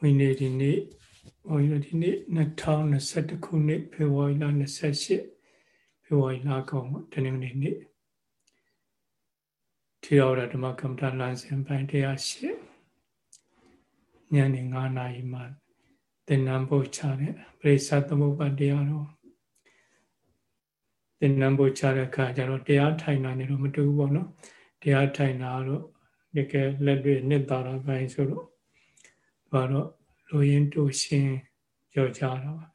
ဝိနေဒီနေ့ဘုန်းကြီးတို့ဒီနေ့2021ခုနှစ်ဖေဖော်ဝါရီလ28ဖေဖော်ဝါရီလကောင်တနင်္ဂနွေနေ့ထေရဝါဒဓမ္မကမ္မဋ္ဌာန်းလမ်းစဉ်ပိုင်း108ညနေ9နာရီမှသင်္นานပို့ချတဲ့ပရိသသမုပ္ပါတရားတော်သင်္นานပို့ချတဲ့အခါကျတော့တရားထိုင်တာနေတော့မတူဘူးပေါ့နော်တရားထိုင်တာတော့တကယ်လက်တွေ့နှစ်သာရပိုင်းဆိုတော့ ဘာတော့လိုရင်းတို့ရှင်ပြောကြတာပါ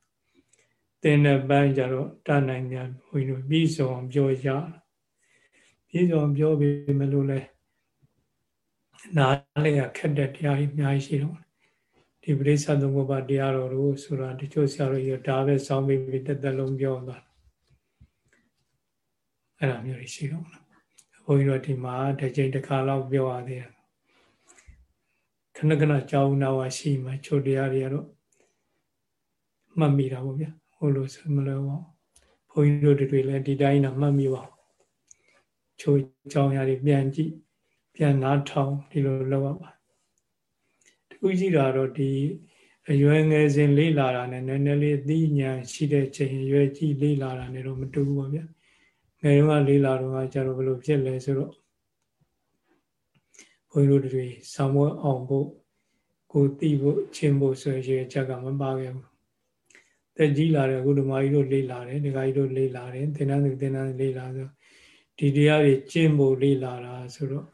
တင်းတဲ့ပန်းကြတော့တနိုင်ညာဘုန်းကြီးတို့ပြီးဆုံးပြောကြပြီးဆုံးပြောပြီးမလို့လဲနားလည်းခက်တဲ့တရားကြီးအများကြီးရှိတော့ဒီပရိစ္ဆသုံးဘုရားတရားတော်တို့ဆိုတာတချို့ဆရာတို့ရဒါပဲစောင်းပြီးတက်တက်လုံးပြောသွားအဲ့လိုမျိုးရှိတော့ဘုန်းကြီးတို့ဒီမှာတစ်ချိန်တစ်ခါလောက်ပြောရသေးတယ်ခ ဏခဏကြောင်းနာဝရှိမှချိုတရားတွေကတော့မှတ်မိတာပေါ့ဗျာဟိုလိုဆိုမလို့ပေါ့ဘုန်းကြီးတို့တွေလည်းဒီတိုင်းတော့မှတ်မိပါချိုကြောင်းရာတွေပြန်ကြည့်ပြန်နားထောင်ဒီလိုလုပ်ရပါတခုကြည့်တာတော့ဒီအရွယ်ငယ်စဉ်လေးလာတာနဲ့နည်းနည်းလေးအသိဉာဏ်ရှိတဲ့ချိန်ရွယ်ကြီးလေးလာတာနဲ့တော့မတူဘူးပေါ့ဗျာငယ်တုန်းကလေးလာတော့ကျတော့ဘယ်လိုဖြစ်လဲဆိုတော့ ဘုန်းကြီးတို့တွေဆောင်းမအောင်ဖို့ကိုသိဖို့ချင်းဖို့ဆိုရချက်ကမပါခဲ့ဘူးတက်ကြီးလာတယ်အခုဓမ္မကြီးတို့လေးလာတယ်ဒကာကြီးတို့လေးလာတယ်သင်္นานသင်္นานလေးလာဆိုဒီတရားတွေကျင့်ဖို့လေးလာတာဆိုတော့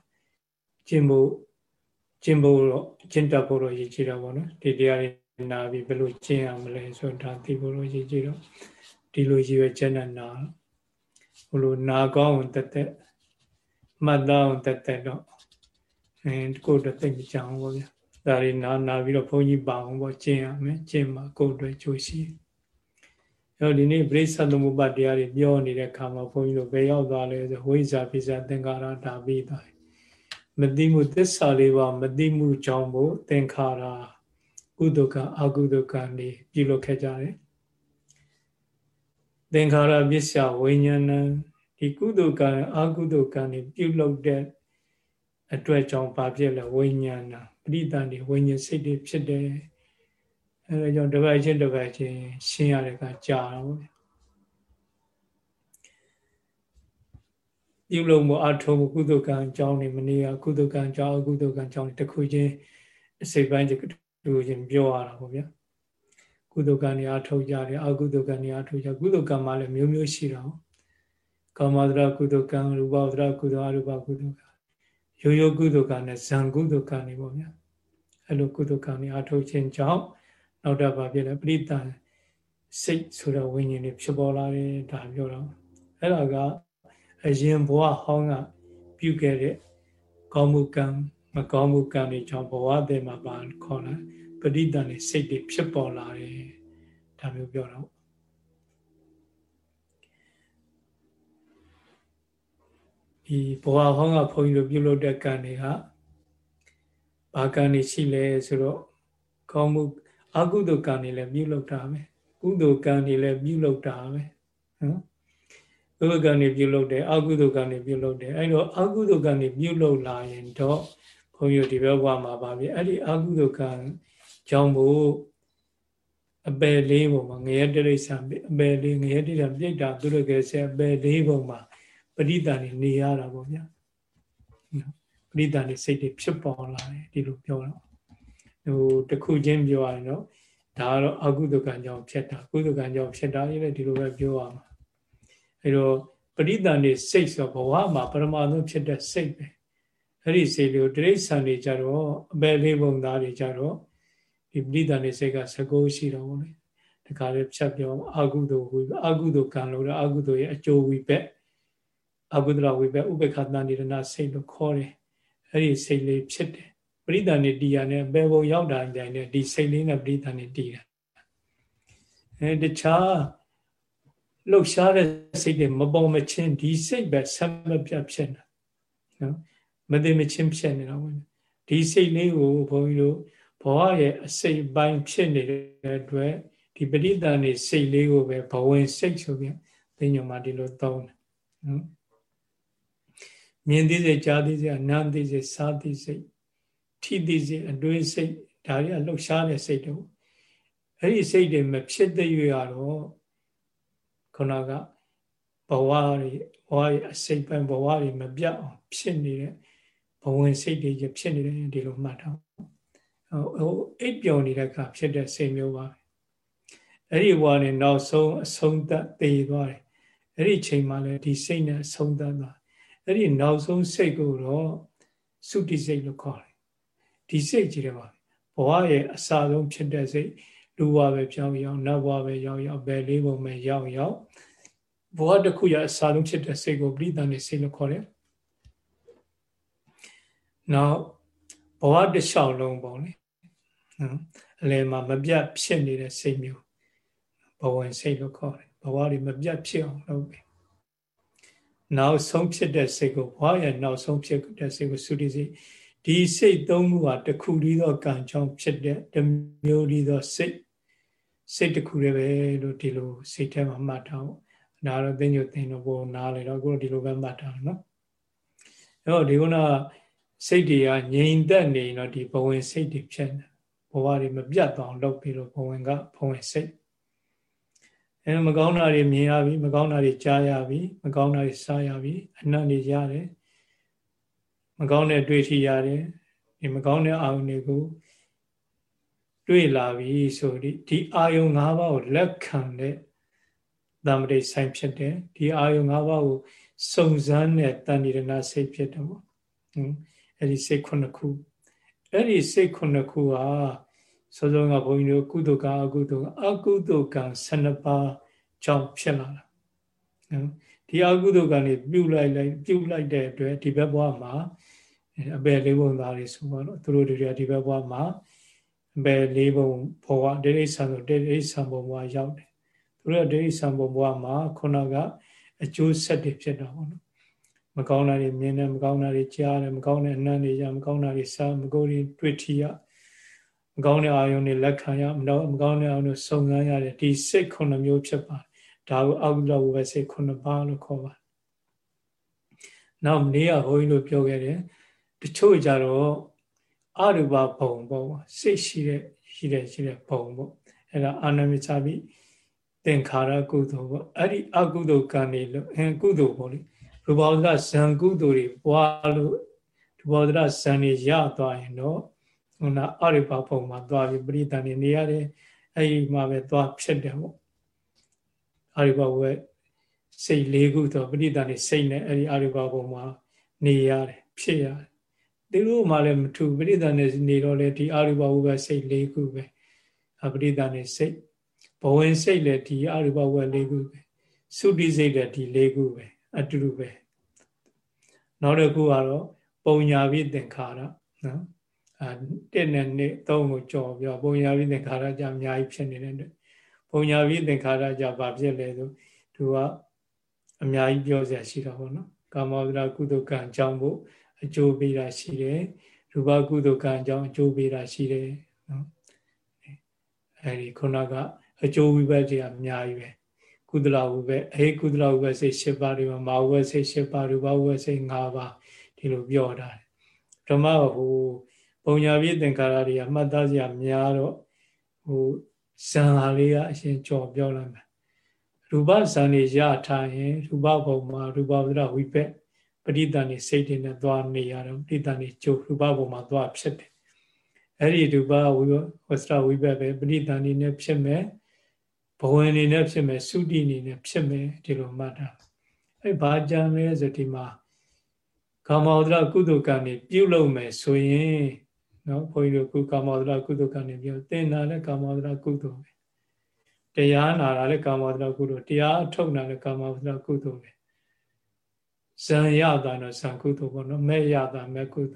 ကျင့်ဖို့ကျင့်ဖို့တော့ကျင့်တတ်ဖို့တော့ရည်ကြည်တော့ဗောနော်ဒီတရားတွေနာပြီးဘယ်လိုကျင့်ရမလဲဆိုတော့ဒါသိဖို့တော့ရည်ကြည်တော့ဒီလိုရည်ရွယ်ချက်နဲ့နာဘလိုနာကောင်းတက်တက်မှတ်သားအောင်တက်တက်တော့ အဲကိုယ်တော့သိမကြအောင်ပေါ့ဗျာဒါတွေနာနာပြီးတော့ဘုန်းကြီးပါအောင်ပေါ့ကျင့်ရမယ်ကျင့်မှာကိုယ်အတွက်ကြိုးရှိအဲ့ဒီနေ့ပြိဿသမုပ္ပါတရားတွေပြောနေတဲ့ခါမှာဘုန်းကြီးတို့ဘယ်ရောက်သွားလဲဆိုဝိဇာပိဇာသင်္ကာရဒါပြီးသွားမသိမှုသစ္စာလေးပါမသိမှုကြောင့်မို့သင်္ခါရကုသကအကုသကနေပြုလုပ်ခဲ့ကြတယ်သင်္ခါရပစ္စယဝိညာဏဒီကုသကအကုသကနေပြုလုပ်တဲ့ အတွက်ကြောင့်ဘာဖြစ်လဲဝိညာဏပရိသန်ဒီဝိညာဉ်စိတ်တွေဖြစ်တယ်အဲဒါကြောင့်တစ်ပတ်ချင်းတစ်ပတ်ချင်းရှင်းရတဲ့ကကြာတော့ပြုလို့မအထုံးကုသကံအကြောင်းနေမနေရကုသကံအကြောင်းအကုသကံအကြောင်းတစ်ခုချင်းအစိပ်ပိုင်းတစ်ခုချင်းပြောရတာပေါ့ဗျာကုသကံနေအထုံးကြတယ်အကုသကံနေအထုံးကြကုသကံမှလည်းမျိုးမျိုးရှိတာဟုတ်ကာမဒရာကုသကံရူပဒရာကုသအရူပကုသကံ ရိုးရိုးကုသကံနဲ့ဇံကုသကံနေပေါ့ဗျာအဲ့လိုကုသကံနေအထုံးခြင်းကြောင့်နောက်တော့ဗာဖြစ်လဲပရိသန်စိတ်ဆိုတဲ့ဝိညာဉ်တွေဖြစ်ပေါ်လာတယ်ဒါပြောတော့အဲ့ဒါကအရင်ဘဝဟောင်းကပြုခဲ့တဲ့ကောင်းမှုကံမကောင်းမှုကံတွေကြောင့်ဘဝတည်းမှာပါခေါ်လာပရိသန်တွေစိတ်တွေဖြစ်ပေါ်လာတယ်ဒါမျိုးပြောတော့ ဒီဘဝဟောင်းကဘုန်းကြီးတို့ပြုလုပ်တဲ့ကံတွေကဘာကံတွေရှိလဲဆိုတော့ကောင်းမှုအကုသိုလ်ကံတွေလည်းပြုလုပ်တာပဲကုသိုလ်ကံတွေလည်းပြုလုပ်တာပဲနော်ကုသိုလ်ကံတွေပြုလုပ်တယ်အကုသိုလ်ကံတွေပြုလုပ်တယ်အဲ့တော့အကုသိုလ်ကံတွေပြုလုပ်လာရင်တော့ဘုန်းကြီးတို့ဒီဘက်ဘဝမှာပါပြီအဲ့ဒီအကုသိုလ်ကံကြောင့်မို့အပယ်လေးပုံမှာငရဲတိရစ္ဆာန်အပယ်လေးငရဲတိရစ္ဆာန်ပြိတ္တာသူရကယ်ဆက်အပယ်လေးပုံမှာပ ရိသန်နေနေရတာပေါ့ဗျာပရိသန်နေစိတ်တွေဖြစ်ပေါ်လာတယ်ဒီလိုပြောတော့ဟိုတခုချင်းပြောရရင်တော့ဒါကတော့အကုသကံကြောင့်ဖြစ်တာကုသကံကြောင့်ဖြစ်တာရေးလည်းဒီလိုပဲပြောရမှာအဲတော့ပရိသန်နေစိတ်ဆိုဘဝမှာပရမသုံးဖြစ်တဲ့စိတ်ပဲအဲ့ဒီစိတ်လေးကိုတိရစ္ဆာန်တွေကြတော့အပယ်လေးပုံသားတွေကြတော့ဒီပရိသန်နေစိတ်ကသကိုးရှိတော့ဘုလေဒီခါလေးဖြတ်ပြောအကုသိုလ်ဝိအကုသိုလ်ကံလို့အကုသိုလ်ရဲ့အကျိုးဝိဘက် အကုသလဝိဘက်ဥပ္ပခတန်ဒီရဏစိတ်လို့ခေါ်တယ်အဲ့ဒီစိတ်လေးဖြစ်တယ်ပရိသန်နေတည်ရနဲ့ဘယ်ဘုံရောက်တာတိုင်းနဲ့ဒီစိတ်လေးနဲ့ပရိသန်နေတည်တာအဲတခြားလှုပ်ရှားတဲ့စိတ်တွေမပေါ်မချင်းဒီစိတ်ပဲဆက်မပြတ်ဖြစ်နေနော်မသိမချင်းဖြစ်နေတာဝင်ဒီစိတ်လေးကိုဘုန်းကြီးတို့ဘဝရဲ့အစိတ်ပိုင်းဖြစ်နေတဲ့အတွက်ဒီပရိသန်နေစိတ်လေးကိုပဲဘဝင်စိတ်ဆိုပြီးသိညမှာဒီလိုသုံးတယ်နော် မြင်သိစေကြားသိစေနားသိစေစားသိစေထိသိစေအတွင်းစိတ်ဒါတွေကလှုပ်ရှားတဲ့စိတ်တွေအဲ့ဒီစိတ်တွေမဖြစ်တဲ့ရွေကတော့ခုနကဘဝတွေဘဝတွေအစိတ်ပိုင်းဘဝတွေမပြတ်အောင်ဖြစ်နေတဲ့ဘဝင်စိတ်တွေဖြစ်နေတယ်ဒီလိုမှတ်ထားဟိုအိပ်ပျော်နေတဲ့အခါဖြစ်တဲ့စိတ်မျိုးပါအဲ့ဒီဘဝနဲ့နောက်ဆုံးအဆုံးသတ်သေသွားတယ်အဲ့ဒီချိန်မှလည်းဒီစိတ်နဲ့အဆုံးသတ်သွား အဲ့ဒီနောက်ဆုံးစိတ်ကိုတော့သုတိစိတ်လို့ခေါ်တယ်ဒီစိတ်ကြီးတယ်ပါဘဝရဲ့အစာဆုံးဖြစ်တဲ့စိတ်လူဘဝပဲပြောင်းရောက်နတ်ဘဝပဲရောက်ရောက်ဘယ်လေးပုံပဲရောက်ရောက်ဘဝတစ်ခုရအစာဆုံးဖြစ်တဲ့စိတ်ကိုပရိသန်နေစိတ်လို့ခေါ်တယ်နောက်ဘဝတစ်လျှောက်လုံးပေါ့လေနော်အလယ်မှာမပြတ်ဖြစ်နေတဲ့စိတ်မျိုးဘဝင်စိတ်လို့ခေါ်တယ်ဘဝတွေမပြတ်ဖြစ်အောင်လုပ်တယ် နောက်ဆုံးဖြစ်တဲ့စိတ်ကိုဘဝရဲ့နောက်ဆုံးဖြစ်တဲ့စိတ်ကိုသုတိစိတ်ဒီစိတ်သုံးခုဟာတစ်ခုတည်းသောကံကြောင့်ဖြစ်တဲ့တမျိုးတည်းသောစိတ်စိတ်တစ်ခုတည်းပဲလို့ဒီလိုစိတ်ထဲမှာမှတ်ထားအောင်ဒါတော့သိညိုသိတော့ဘုံနားလေတော့အခုဒီလိုပဲမှတ်ထားတယ်နော်အဲ့တော့ဒီကုနာစိတ်တွေကငြိမ်သက်နေတော့ဒီဘဝင်စိတ်တွေဖြစ်နေဘဝတွေမပြတ်သွားအောင်လုပ်ပြီးတော့ဘဝင်ကဘဝင်စိတ် အဲမကောင်းတာတွေမြင်ရပြီမကောင်းတာတွေကြားရပြီမကောင်းတာတွေစားရပြီအနတ်တွေရတယ်မကောင်းတဲ့တွေ့ထီရတယ်ဒီမကောင်းတဲ့အာယုန်တွေကိုတွေ့လာပြီဆိုဒီဒီအာယုန်၅ပါးကိုလက်ခံတဲ့သမတိဆိုင်ဖြစ်တယ်ဒီအာယုန်၅ပါးကိုစုံစမ်းတဲ့တဏိရဏစိတ်ဖြစ်တယ်ပေါ့အဲ့ဒီစိတ်ခုနှစ်ခုအဲ့ဒီစိတ်ခုနှစ်ခုဟာ စောစောကဘုန်းကြီးတို့ကုသိုလ်ကအကုသိုလ်အကုသိုလ်ကံ12ပါးကြောင့်ဖြစ်လာတာနော်ဒီအကုသိုလ်ကံနေပြုတ်လိုက်လိုက်ပြုတ်လိုက်တဲ့အတွက်ဒီဘက်ဘဝမှာအပယ်လေးဘုံသားတွေဆိုတော့သူတို့တွေကဒီဘက်ဘဝမှာအပယ်လေးဘုံဘဝဒိဋ္ဌိဆံဆိုဒိဋ္ဌိဆံဘုံဘဝရောက်တယ်သူတို့ဒိဋ္ဌိဆံဘုံဘဝမှာခုနကအကျိုးဆက်တွေဖြစ်တာပေါ့နော်မကောင်းတာတွေမြင်တယ်မကောင်းတာတွေကြားတယ်မကောင်းတဲ့အနံ့တွေရမကောင်းတာတွေစားမကောင်းတွေတွေ့ထီရမ ကောင်းတဲ့အာယုန်တွေလက်ခံရမတော့မကောင်းတဲ့အာယုန်တွေစုံစမ်းရတယ်ဒီစိတ်ခုနှစ်မျိုးဖြစ်ပါတယ်ဒါကိုအောက်လောက်ပဲစိတ်ခုနှစ်ပါးလို့ခေါ်ပါတယ်နောက်နေ့ကဘုန်းကြီးတို့ပြောခဲ့တယ်တချို့ကြတော့အရူပဘုံပေါ့စိတ်ရှိတဲ့ရှိတဲ့ရှိတဲ့ဘုံပေါ့အဲ့ဒါအာနမိချပြီးသင်္ခါရကုသိုလ်ပေါ့အဲ့ဒီအကုသိုလ်ကံနေလို့အင်းကုသိုလ်ပေါ့လေရူပဝဒဇံကုသိုလ်တွေပွားလို့ရူပဝဒဇံတွေရသွားရင်တော့ ဟိုနာအရိပဘုံမှာသွားပြီးပရိသန်နေနေရတယ်အဲ့ဒီမှာပဲသွားဖြစ်တယ်ပေါ့အရိပဘုရဲ့စိတ်လေးခုတော့ပရိသန်နေစိတ်နဲ့အဲ့ဒီအရိပဘုံမှာနေရတယ်ဖြစ်ရတယ်ဒီလိုမှလည်းမထူပရိသန်နေနေတော့လေဒီအရိပဘုပဲစိတ်လေးခုပဲအပရိသန်နေစိတ်ဘဝင်စိတ်လည်းဒီအရိပဘုလေးခုပဲသုတိစိတ်လည်းဒီလေးခုပဲအတူတူပဲနောက်တစ်ခုကတော့ပုံညာပြီးသင်္ခါရနော် အာတစ်နဲ့နှစ်သုံးကိုကြော်ပြောပုံညာပြီးသင်္ခါရကြအများကြီးဖြစ်နေတဲ့အတွက်ပုံညာပြီးသင်္ခါရကြဘာဖြစ်လဲဆိုသူကအများကြီးပြောစရာရှိတာပေါ့နော်ကာမဝဒရာကုသကံအကြောင်းဖို့အကျိုးပေးတာရှိတယ်ရူပကုသကံအကြောင်းအကျိုးပေးတာရှိတယ်နော်အဲဒီခုနကအကျိုးဝိဘတ်တွေအများကြီးပဲကုသလဝုပဲအေကုသလဝုပဲစိတ်၈ပါးတွေမှာမာဝုပဲစိတ်၈ပါးရူပဝုပဲစိတ်၅ပါးဒီလိုပြောတာဓမ္မဟို ပုံညာပြည့်သင်္ခါရတွေအမှတ်သားစရာများတော့ဟိုဇံဟာလေးကအရှင်ကြော်ပြောလိုက်မယ်ရူပဇံတွေရထားရင်ရူပဘုံမှာရူပဝဒဝိပက်ပဋိသန္ဓေစိတ်တွေနဲ့သွားနေရတော့ပဋိသန္ဓေကျုပ်ရူပဘုံမှာသွားဖြစ်တယ်အဲ့ဒီရူပဝိဝစရဝိပက်ပဲပဋိသန္ဓေနဲ့ဖြစ်မယ်ဘဝင်နေနဲ့ဖြစ်မယ်သုတိနေနဲ့ဖြစ်မယ်ဒီလိုမှတ်တာအဲ့ဘာကြံလဲဆိုဒီမှာကာမောဒရကုသကံနေပြုလုပ်မယ်ဆိုရင် နော်ဘုန်းကြီးတို့ကုကာမောဒရကုသကံနေပြောသင်တာလည်းကာမောဒရကုသပဲတရားနာတာလည်းကာမောဒရကုသတရားထုတ်တာလည်းကာမောဒရကုသပဲဇံရတာတော့ဇံကုသပေါ့နော်မဲ့ရတာမဲ့ကုသ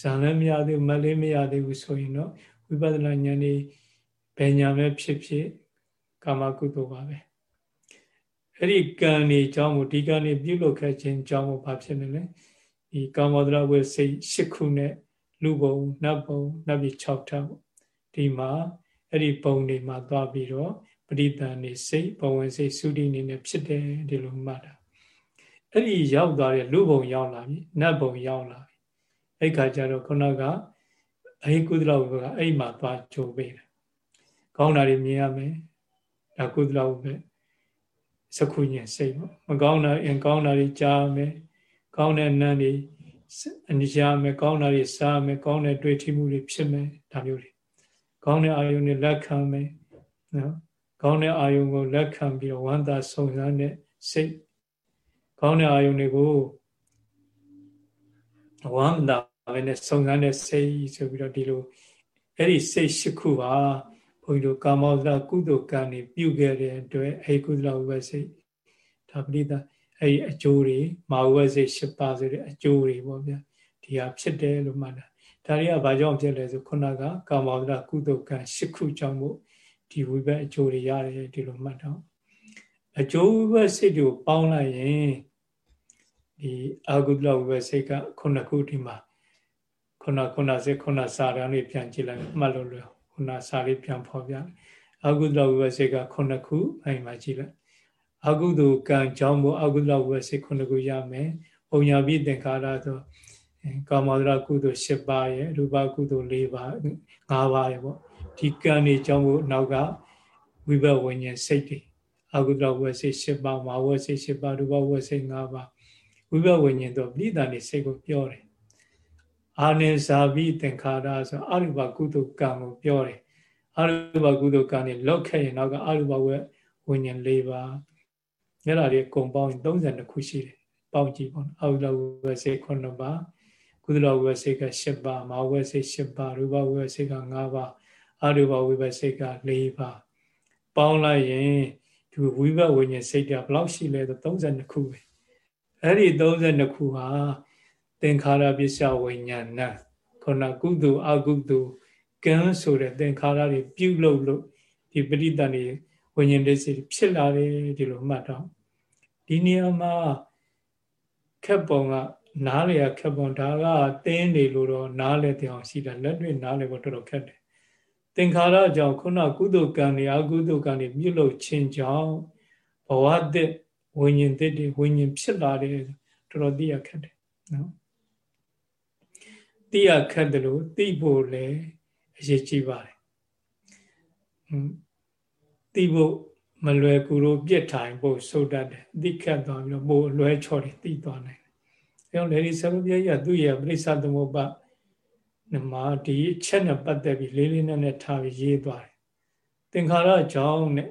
ဇံလည်းမရသေးဘူးမလေးမရသေးဘူးဆိုရင်တော့ဝိပဿနာဉာဏ်นี่ဘယ်ညာပဲဖြစ်ဖြစ်ကာမကုသိုလ်ပါပဲအဲ့ဒီကံနေအကြောင်းကိုဒီကံနေပြုလုပ်ခဲ့ခြင်းအကြောင်းကိုဘာဖြစ်နေလဲဒီကာမဒရဝေစိတ်၈ခုနဲ့ လူဘုံနတ်ဘုံနတ်ပြည်6ထပ်ဒီမှာအဲ့ဒီဘုံတွေမှာသွားပြီးတော့ပရိသန်နေစိတ်ဘဝင်စိတ်သုတိနေနဲ့ဖြစ်တယ်ဒီလိုမှတ်တာအဲ့ဒီရောက်သွားတဲ့လူဘုံရောက်လာပြီနတ်ဘုံရောက်လာပြီအဲ့ခါကျတော့ခုနကအေကုသလဝိဘကအဲ့မှာသွားကြိုးပေးတယ်ကောင်းတာတွေမြင်ရမယ်ဒါကုသလဝိဘစခုညင်စိတ်ပေါ့မကောင်းတာအင်ကောင်းတာတွေကြားမယ်ကောင်းတဲ့နန်းတွေ အနိရှာမယ်ကောင်းတာတွေစားမယ်ကောင်းတဲ့တွေ့ထိမှုတွေဖြစ်မယ်ဒါမျိုးတွေကောင်းတဲ့အာယုန်တွေလက်ခံမယ်နော်ကောင်းတဲ့အာယုန်ကိုလက်ခံပြီးတော့ဝမ်းသာဆုံစမ်းတဲ့စိတ်ကောင်းတဲ့အာယုန်တွေကိုဝမ်းသာပဲနဲ့စုံစမ်းတဲ့စိတ်ဆိုပြီးတော့ဒီလိုအဲ့ဒီစိတ်ရှိခုပါဘုန်းကြီးတို့ကာမောဒကုသိုလ်ကံနေပြုခဲ့တဲ့အတွက်အဲ့ကုသလဝိပစိတ်ဒါပရိသ အဲ့ဒီအကျိုးတွေမာဝိပစိတ်၈ပါးဆိုတဲ့အကျိုးတွေပေါ့ဗျာဒီဟာဖြစ်တယ်လို့မှတ်တာဒါတွေကဘာကြောင့်ဖြစ်လဲဆိုခုနကကာမောဒကုသိုလ်ကံ၈ခုကြောင့်မို့ဒီဝိပအကျိုးတွေရတယ်ဒီလိုမှတ်တော့အကျိုးဝိပစိတ်ကိုပေါင်းလိုက်ရင်ဒီအာဂုတလဝိပစိတ်ကခုနှစ်ခုဒီမှာခုနခုနစေခုနစာရန်လေးပြန်ကြည့်လိုက်မှတ်လို့လွယ်ခုနစာလေးပြန်ဖော်ပြအာဂုတလဝိပစိတ်ကခုနှစ်ခုအဲ့မှာကြည့်လိုက် အာဂုတကံကြောင့်မို့အာဂုတလဝိပစိတ်ခုနှစ်ခုရမယ်ပုံညာပိသင်္ခါရဆိုကာမဒရကုသိုလ်၈ပါးရဲ့ရူပကုသိုလ်၄ပါး၅ပါးရဲ့ပေါ့ဒီကံတွေကြောင့်မို့နောက်ကဝိဘဝိညာဉ်စိတ်တွေအာဂုတဝိစိတ်၈ပါးမာဝစိတ်၈ပါးရူပဝစိတ်၅ပါးဝိဘဝိညာဉ်တော့ပိဋကနေစိတ်ကိုပြောတယ်အာနိဇာပိသင်္ခါရဆိုအရူပကုသိုလ်ကံကိုပြောတယ်အရူပကုသိုလ်ကံနေလောက်ခဲ့ရင်တော့ကအရူပဝဝိညာဉ်၄ပါး အဲ့ဒါတွေအကုန်ပေါင်း32ခုရှိတယ်ပေါင်းကြည့်ပေါ့အရူပဝစိတ်9ပါးကုသလဝစိတ်က10ပါးမာဝစိတ်10ပါးရူပဝစိတ်က5ပါးအရူပဝိပစိတ်က4ပါးပေါင်းလိုက်ရင်ဒီဝိဘဝိညာဉ်စိတ်ကဘယ်လောက်ရှိလဲဆို32ခုပဲအဲ့ဒီ32ခုဟာသင်္ခါရပစ္စယဝိညာဏခုနကုသိုလ်အကုသိုလ်ကံဆိုတဲ့သင်္ခါရတွေပြုလုပ်လို့ဒီပရိသတ်တွေ ဝိညာဉ်တည်းစီဖြစ်လာတယ်ဒီလိုမှတ်တော့ဒီနေရာမှာခက်ပုံကနားလေရခက်ပုံဒါကတင်းနေလို့တော့နားလေတဲ့အောင်ရှိတာလက်တွေ့နားလေဖို့တော်တော်ခက်တယ်သင်္ခါရကြောင့်ခုနကုသိုလ်ကံတွေအကုသိုလ်ကံတွေပြုလုပ်ခြင်းကြောင့်ဘဝတည်းဝိညာဉ်တည်းတွေဝိညာဉ်ဖြစ်လာတယ်တော်တော်သိရခက်တယ်နော်သိရခက်တယ်လို့သိဖို့လည်းအရေးကြီးပါတယ် သိဖို့မလွယ်ကူလို့ပြစ်ထိုင်ဖို့ဆုတ်တတ်တယ်သိခတ်သွားပြီးတော့ပိုလွဲချော်တယ်သိသွားနိုင်တယ်အဲတော့လေဒီဆရာပြည့်ရသူ့ရဲ့ပြိဿသမုပ္ပါနမဒီအချက်နဲ့ပတ်သက်ပြီးလေးလေးနက်နက်ထားပြီးရေးသွားတယ်သင်္ခါရကြောင့်နဲ့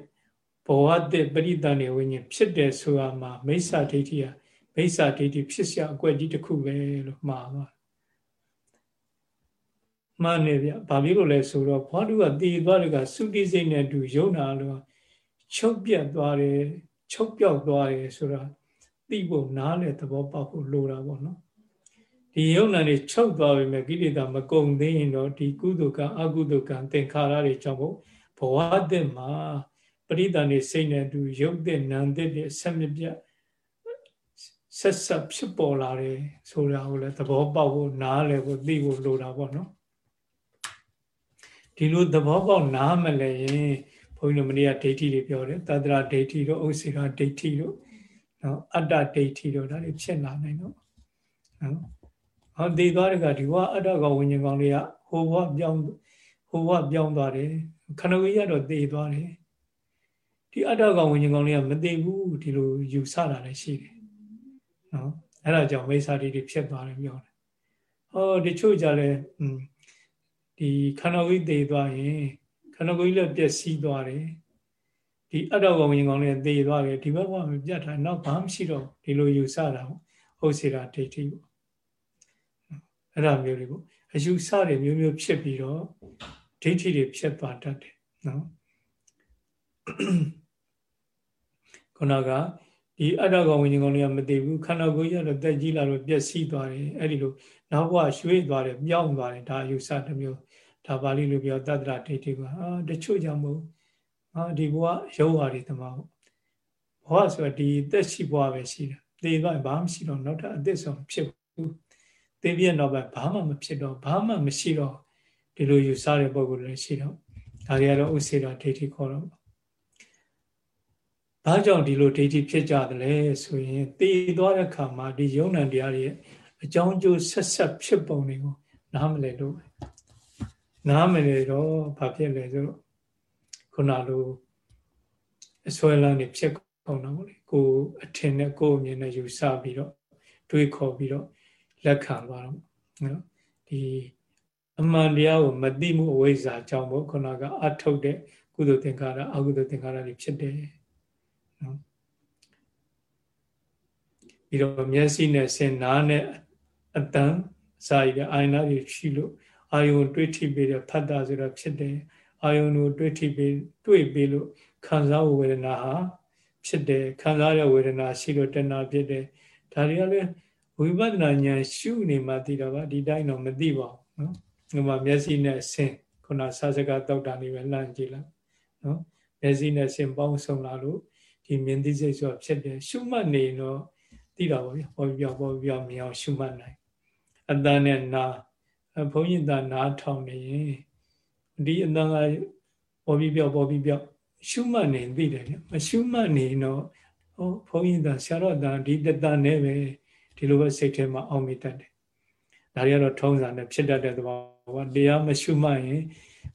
ဘဝတည်းပရိသန်နေဝိညာဉ်ဖြစ်တယ်ဆိုတာမှာမိစ္ဆာဒိဋ္ဌိဟာမိစ္ဆာဒိဋ္ဌိဖြစ်စရာအကွက်ကြီးတစ်ခုပဲလို့မှားသွားတယ် မှန်နေဗျဘာဖြစ်လို့လဲဆိုတော့ဘွားတုကတည်သွားတယ်ကသုတိစိတ်နဲ့တူယုံနာလို့ချုပ်ပြတ်သွားတယ်ချုပ်ပြောက်သွားတယ်ဆိုတာသိဖို့နားလေသဘောပေါက်ဖို့လိုတာပေါ့နော်ဒီယုံနာတွေချုပ်သွားပြီမဲ့ကိလေသာမကုန်သေးရင်တော့ဒီကုသကအကုသကံသင်္ခါရတွေကြောင့်ဘဝတည်းမှာပရိသန်နေစိတ်နဲ့တူရုပ်တဲ့နာမ်တဲ့ဆက်မြပြဆက်ဆက်ဖြစ်ပေါ်လာတယ်ဆိုတာကိုလည်းသဘောပေါက်ဖို့နားလည်ဖို့သိဖို့လိုတာပေါ့နော် ဒီလိုသဘောပေါက်နားမလဲရင်ဘုန်းကြီးတို့မနေ့ကဒိဋ္ဌိတွေပြောတယ်တတရာဒိဋ္ဌိတို့ဥစ္စေကဒိဋ္ဌိတို့နော်အတ္တဒိဋ္ဌိတို့ဒါတွေဖြစ်လာနိုင်တော့နော်ဟောဒီသွားတဲ့ကဒီဘဝအတ္တကောင်ဝิญဉ္ဇကောင်လေးကဟိုဘဝပြောင်းဟိုဘဝပြောင်းသွားတယ်ခဏကြီးရတော့သေသွားတယ်ဒီအတ္တကောင်ဝิญဉ္ဇကောင်လေးကမသိဘူးဒီလိုယူဆတာလည်းရှိတယ်နော်အဲ့ဒါကြောင့်မိစ္ဆာတိတွေဖြစ်သွားတယ်ပြောတယ်ဟောဒီချို့ကြလဲ ဒီခန္ဓာကိုယ်သေသွားရင်ခန္ဓာကိုယ်လည်းပျက်စီးသွားတယ်ဒီအတ္တကောင်ဝิญဉ္ဇကောင်လေးသေသွားတယ်ဒီဘက်ကမပြတ်တာနောက်ဘာမှရှိတော့ဒီလိုယူဆတာဟုတ်စေတာဒိဋ္ဌိပေါ့အဲ့ဒါမျိုးတွေပေါ့အယူဆတွေမျိုးမျိုးဖြစ်ပြီးတော့ဒိဋ္ဌိတွေဖြစ်သွားတတ်တယ်နော်ခုနကဒီအတ္တကောင်ဝိညာဉ်ကောင်တွေကမသိဘူးခန္ဓာကိုယ်ရတော့တက်ကြီးလာတော့ပျက်စီးသွားတယ်အဲ့ဒီလိုနောက်ဘဝရွှေ့သွားတယ်ပြောင်းသွားတယ်ဒါအယူဆတစ်မျိုး ဒါပါဠိလိုပြောတတ္တရဒိဋ္ဌိကအာတချို့ကြောင့်မို့အာဒီဘဝရုပ်ဟာတွေတမဟုတ်ဘဝဆိုတာဒီသက်ရှိဘဝပဲရှိတယ်သေသွားဘာမှမရှိတော့နောက်ထပ်အသက်ဆုံးဖြစ်ဘူးသေပြည့်တော့ဘာမှမဖြစ်တော့ဘာမှမရှိတော့ဒီလိုယူဆတဲ့ပုံကိုလည်းရှိတော့ဒါတွေကတော့ဥစေတာဒိဋ္ဌိခေါ်တော့ဘာကြောင့်ဒီလိုဒိဋ္ဌိဖြစ်ကြသလဲဆိုရင်တည်သွားတဲ့ခါမှာဒီယုံ nant တရားတွေအကြောင်းကျိုးဆက်ဆက်ဖြစ်ပုံတွေကိုနားမလည်လို့ နားမနေတော့ဘာဖြစ်လဲဆိုတော့ခုနလိုအစွဲလန်းနေဖြစ်ကုန်တော့လေကိုအထင်နဲ့ကိုအမြင်နဲ့ယူဆပြီးတော့တွေးခေါ်ပြီးတော့လက်ခံသွားတော့နော်ဒီအမှန်တရားကိုမသိမှုအဝိဇ္ဇာကြောင့်ပေါ့ခုနကအထုတ်တဲ့ကုသိုလ်သင်္ခါရအကုသိုလ်သင်္ခါရတွေဖြစ်တယ်နော်ပြီးတော့မျက်စိနဲ့ဆင်နားနဲ့အတန်စာရည်တဲ့အာယနာတွေရှိလို့ အာယုံတွေးထိပြီးတော့ဖတ်တာဆိုတော့ဖြစ်တယ်အာယုံကိုတွေးထိပြီးတွေ့ပြီးလို့ခံစားဝေဒနာဟာဖြစ်တယ်ခံစားရဝေဒနာရှိလို့တဏှာဖြစ်တယ်ဒါတွေကလည်းဝိပဿနာဉာဏ်ရှုနေမှသိတာပါဒီတိုင်းတော့မသိပါဘူးနော်ငါမှမျက်စိနဲ့ဆင်ခုနစာစကားတောက်တာနေပဲလှမ်းကြည့်လိုက်နော်မျက်စိနဲ့ဆင်ပေါင်းစုံလာလို့ဒီမြင်သိစိတ်ဆိုတာဖြစ်တယ်ရှုမှတ်နေတော့သိတာပါဗျပေါ်ပြပေါ်ပြမြင်အောင်ရှုမှတ်နိုင်အတန်နဲ့နာ ဘုန်းကြီးသာနားထောင်နေရင်ဒီအတန်ကပေါ်ပြပေါ်ပြရှုမှတ်နေသိတယ်မရှုမှတ်နေတော့ဟောဘုန်းကြီးသာဆရာတော်သာဒီတတနဲ့ပဲဒီလိုပဲစိတ်ထဲမှာအောင်းမိတတ်တယ်ဒါတွေကတော့ထုံးစံနဲ့ဖြစ်တတ်တဲ့သဘောကတရားမရှုမှတ်ရင်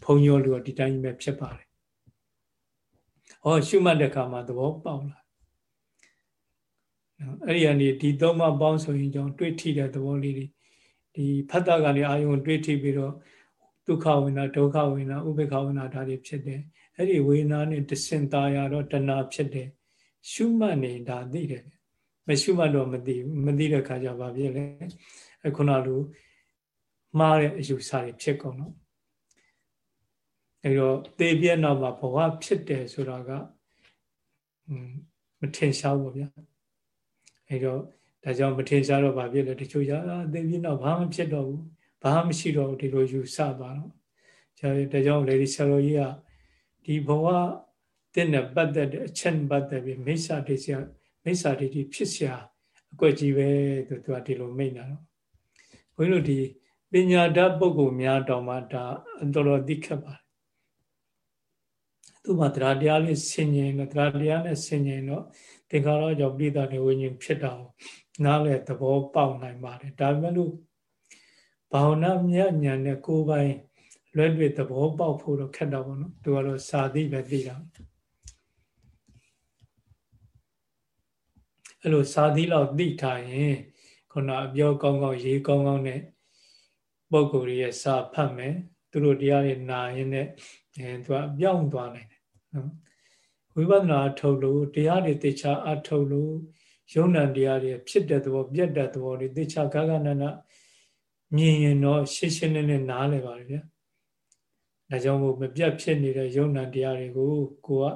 ဘုံရောလူကဒီတိုင်းပဲဖြစ်ပါတယ်။ဟောရှုမှတ်တဲ့အခါမှာသဘောပေါက်လာ။နော်အဲ့ဒီကနေဒီသုံးပါးပေါင်းဆိုရင်ကြောင့်တွေးထိတဲ့သဘောလေးတွေ ဒီဖတ်တာကနေအာယုံတွေးထိပြီးတော့ဒုက္ခဝေဒနာဒုက္ခဝေဒနာဥပေက္ခဝေဒနာဒါတွေဖြစ်တယ်။အဲ့ဒီဝေဒနာနဲ့တစင်ตาရတော့တဏှာဖြစ်တယ်။ရှုမှတ်နေတာသိတယ်။မရှုမှတ်တော့မသိဘူး။မသိတဲ့ခါကျဘာဖြစ်လဲ။အခုနလိုမှားတဲ့အယူဆတွေဖြစ်ကုန်တော့အဲတော့သေပြက်နောက်မှာဘဝဖြစ်တယ်ဆိုတာကမထင်ရှားဘူးဗျာအဲတော့ ဒါကြောင့်မထင်ရှားတော့ဗာဖြစ်တယ်တချို့ကြသေပြက်နောက်ဘာမှဖြစ်တော့ဘူးဘာမှမရှိတော့ဒီလိုယူဆသွားတော့ကျဒါကြောင့်လေဒီဆရာတော်ကြီးကဒီဘဝတဲ့နဲ့ပတ်သက်တဲ့အချက်ပတ်သက်ပြီးမိစ္ဆာဒိဋ္ဌိမိစ္ဆာဒိဋ္ဌိဖြစ်เสียအကွက်ကြီးပဲသူကဒီလိုမိတ်တာတော့ဘုန်းကြီးတို့ဒီပညာတတ်ပုဂ္ဂိုလ်များတောင်မှဒါတော်တော်သိခက်ပါတယ်သူ့မှာတရားတရားလေးဆင်ញင်တော့တရားတရားနဲ့ဆင်ញင်တော့သင်္ခါရကြောင့်ပြိတ္တာနေဝိညာဉ်ဖြစ်တာကို နားလဲသဘောပေါက်နိုင်ပါတယ်ဒါပေမဲ့လို့ဘာဝနာမြတ်ဉာဏ်နဲ့ကိုယ်ပိုင်လွဲ့လွဲ့သဘောပေါက်ဖို့တော့ခက်တာပေါ့နော်သူကတော့စာသိပဲသိတာအဲ့လိုစာသီးလောက်သိထားရင်ခုနအပြောကောင်းကောင်းရေးကောင်းကောင်းနဲ့ပုဂ္ဂိုလ်ရဲ့စာဖတ်မယ်သူတို့တရားတွေနာရင်လည်းအဲသူကပြောင်းသွားနိုင်တယ်နော်ဝိပဿနာအထုတ်လို့တရားတွေတေချာအထုတ်လို့ ယုံနံတရားတွေဖြစ်တဲ့သဘောပြတ်တဲ့သဘောတွေတေချာဂဂနနမြင်ရင်တော့ရှင်းရှင်းလင်းလင်းနားလည်ပါလေဗျာဒါကြောင့်မို့မပြတ်ဖြစ်နေတဲ့ယုံနံတရားတွေကိုကိုက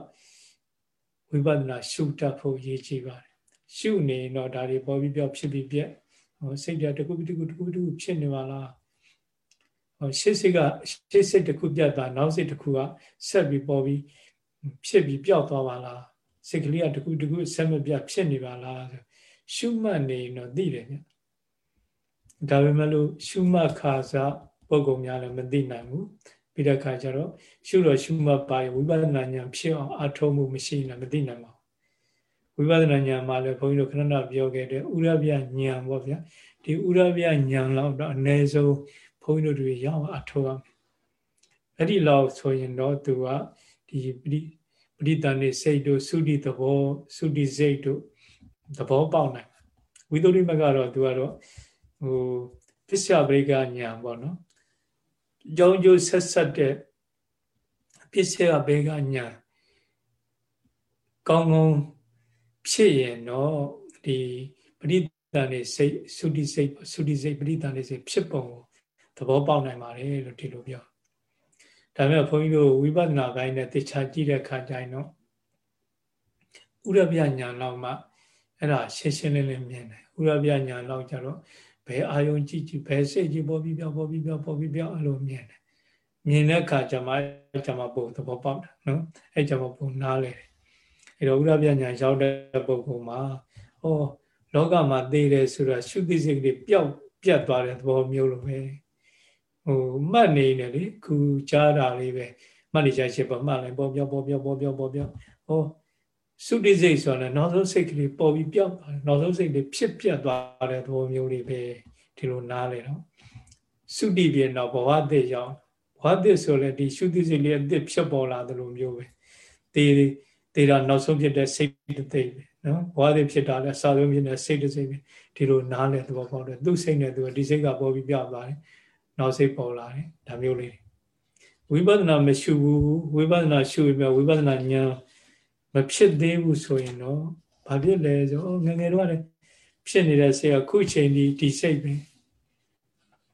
ဝိပဿနာရှုတတ်ဖို့ရည်ကြည်ပါတယ်ရှုနေတော့ဒါတွေပေါ်ပြီးပြောက်ဖြစ်ပြီးပြက်ဟိုစိတ်ဓာတ်တစ်ခုတစ်ခုတစ်ခုတစ်ခုဖြစ်နေပါလားဟိုရှေ့စိတ်ကရှေ့စိတ်တစ်ခုပြတ်သွားနောက်စိတ်တစ်ခုကဆက်ပြီးပေါ်ပြီးဖြစ်ပြီးပျောက်သွားပါလား စိတ်ကလေးကတစ်ခုတစ်ခုဆက်မပြတ်ဖြစ်နေပါလားရှုမှတ်နေတော့သိတယ်ဗျဒါပေမဲ့လို့ရှုမှတ်ခါစားပုံကုံများလည်းမသိနိုင်ဘူးပြီးတဲ့အခါကျတော့ရှုတော့ရှုမှတ်ပါဝိပဿနာဉာဏ်ဖြစ်အောင်အထောက်မှုမရှိရင်မသိနိုင်ပါဘူးဝိပဿနာဉာဏ်မှာလည်းဘုန်းကြီးတို့ခဏခဏပြောခဲ့တဲ့ဥရပြဉာဏ်ပေါ့ဗျာဒီဥရပြဉာဏ်လောက်တော့အ ਨੇ ဆုံးဘုန်းကြီးတို့တွေရအောင်အထောက်ရမယ်အဲ့ဒီလောက်ဆိုရင်တော့သူကဒီ ပရိပရိတန်နေစိတ်တို့သုတိသဘောသုတိစိတ်တို့သဘောပေါက်နိုင်ဝိသုရိမကတော့သူကတော့ဟိုပစ္စယပရိကညာပေါ့နော်ကြောင်းကျိုးဆက်ဆက်တဲ့ပစ္စယပရိကညာကောင်းကောင်းဖြစ်ရင်တော့ဒီပရိတန်နေစိတ်သုတိစိတ်သုတိစိတ်ပရိတန်နေစိတ်ဖြစ်ပုံကိုသဘောပေါက်နိုင်ပါတယ်လို့ဒီလိုပြော ဒါပေမဲ့ဘုန်းကြီးတို့ဝိပဿနာပိုင်းနဲ့တေချာကြည့်တဲ့အခါကျရင်တော့ဥရပြညာလောက်မှအဲ့ဒါရှင်းရှင်းလင်းလင်းမြင်တယ်ဥရပြညာလောက်ကြတော့ဘယ်အာယုံကြည့်ကြည့်ဘယ်စိတ်ကြည့်ပေါ်ပြီးပြောပေါ်ပြီးပြောပေါ်ပြီးပြောအဲ့လိုမြင်တယ်မြင်တဲ့အခါကျမှကျမှပုံသဘောပေါက်တယ်နော်အဲ့ကျမှပုံနားလေတယ်အဲ့တော့ဥရပြညာရောက်တဲ့ပုံပုံမှာဟောလောကမှာသိတယ်ဆိုတာရှုသိစိတ်တွေပျောက်ပြတ်သွားတဲ့သဘောမျိုးလိုပဲ ဟိုမှတ်နေတယ်လေခုကြားတာလေးပဲမှတ်နေကြရှိပေါ့မှတ်လိုက်ပေါ်ပြောပေါ်ပြောပေါ်ပြောပေါ်ပြောဟောစုတိစိတ်ဆိုရင်နောက်ဆုံးစိတ်ကလေးပေါ်ပြီးပြောက်သွားတယ်နောက်ဆုံးစိတ်လေးဖြစ်ပြတ်သွားတဲ့သဘောမျိုးလေးပဲဒီလိုနားလေတော့စုတိပြေတော့ဘဝတည်ရောက်ဘဘဝသစ်ဆိုလည်းဒီရှုသိစိတ်လေးအသစ်ဖြစ်ပေါ်လာသလိုမျိုးပဲတေးတေးတာနောက်ဆုံးဖြစ်တဲ့စိတ်တစ်သိပဲနော်ဘဝသစ်ဖြစ်တာလည်းအစာဆုံးဖြစ်တဲ့စိတ်တစ်စိတ်ပဲဒီလိုနားလဲသဘောပေါက်တယ်သူ့စိတ်နဲ့သူဒီစိတ်ကပေါ်ပြီးပြသွားတယ် နောက်စိတ်ပေါ်လာတယ်ဒါမျိုးလေးဝိပဿနာမရှုဘူးဝိပဿနာရှုပြီးဝိပဿနာဉာဏ်မဖြစ်သေးဘူးဆိုရင်တော့ဘာဖြစ်လဲဆိုငငယ်တော့လည်းဖြစ်နေတဲ့စိတ်ကခုချိန်ဒီဒီစိတ်ပဲ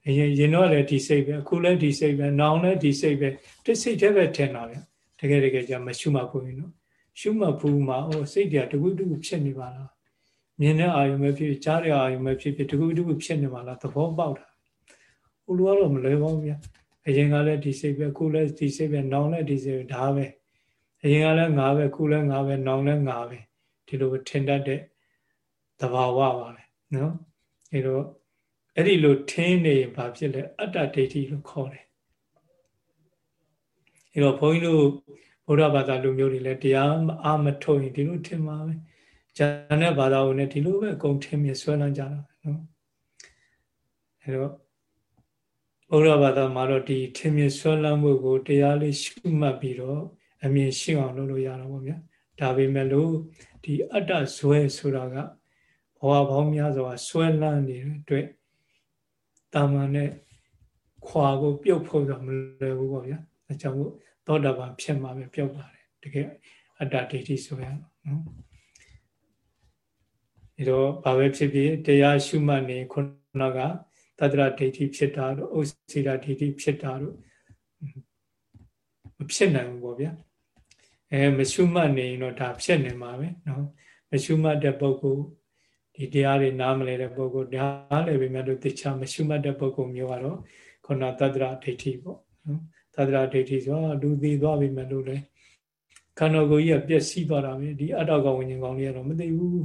အရင်ရင်တော့လည်းဒီစိတ်ပဲအခုလည်းဒီစိတ်ပဲနောင်လည်းဒီစိတ်ပဲဒီစိတ်တည်းပဲထင်တာဗျတကယ်တကယ်じゃမရှုမှဘူးရင်နော်ရှုမှဘူးမှာဩစိတ်တရားတခုတခုဖြစ်နေပါလားမြင်တဲ့အာယုံပဲဖြစ်ကြားတဲ့အာယုံပဲဖြစ်ဖြစ်တခုတခုဖြစ်နေပါလားသဘောပေါက်တာ ဟိုလိုကတော့မလွယ်ပါဘူးဗျအရင်ကလည်းဒီစိတ်ပဲအခုလည်းဒီစိတ်ပဲနောင်လည်းဒီစိတ်ပဲဒါပဲအရင်ကလည်းငါပဲအခုလည်းငါပဲနောင်လည်းငါပဲဒီလိုထင်တတ်တဲ့သဘာဝပါပဲနော်အဲတော့အဲ့ဒီလိုထင်းနေရင်ဘာဖြစ်လဲအတ္တဒိဋ္ဌိလို့ခေါ်တယ်အဲတော့ဘုန်းကြီးတို့ဘုရားဘာသာလူမျိုးတွေလည်းတရားအာမထုတ်ရင်ဒီလိုထင်ပါပဲဉာဏ်နဲ့ဘာသာဝင်နဲ့ဒီလိုပဲအကုန်ထင်မြဆွဲလန်းကြတာနော်အဲတော့ ဘုရားဘာသာမှာတော့ဒီထင်မြဆွဲလန်းမှုကိုတရားလေးရှုမှတ်ပြီးတော့အမြင်ရှိအောင်လုပ်လို့ရတာပေါ့ဗျာဒါပေမဲ့လို့ဒီအတ္တဇွဲဆိုတာကဘဝပေါင်းများစွာဆွဲလန်းနေတဲ့အတွက်တာမန်နဲ့ခွာကိုပြုတ်ဖို့တော့မလွယ်ဘူးပေါ့ဗျာအဲကြောင့်သောတာပန်ဖြစ်မှာပဲပြုတ်ပါတယ်တကယ်အတ္တဒိဋ္ဌိဆိုရနော်ဒီတော့ဘာပဲဖြစ်ဖြစ်တရားရှုမှတ်နေခုနက တတ္တရဒိဋ္ဌိဖြစ်တာတို့ဥစီရဒိဋ္ဌိဖြစ်တာတို့မဖြစ်နိုင်ဘူးပေါ့ဗျာအဲမရှုမှတ်နေရင်တော့ဒါဖြစ်နေမှာပဲเนาะမရှုမှတ်တဲ့ပုဂ္ဂိုလ်ဒီတရားတွေနားမလဲတဲ့ပုဂ္ဂိုလ်ဒါလည်းပဲမြတ်တို့တခြားမရှုမှတ်တဲ့ပုဂ္ဂိုလ်မျိုးကတော့ခုနတတ္တရဒိဋ္ဌိပေါ့နော်တတ္တရဒိဋ္ဌိဆိုတော့လူသေးသွားပြီမဲ့လို့လေခန္ဓာကိုယ်ကြီးကပျက်စီးသွားတာပဲဒီအတ္တကောင်ဝิญဉ်ကောင်လေးကတော့မသိဘူး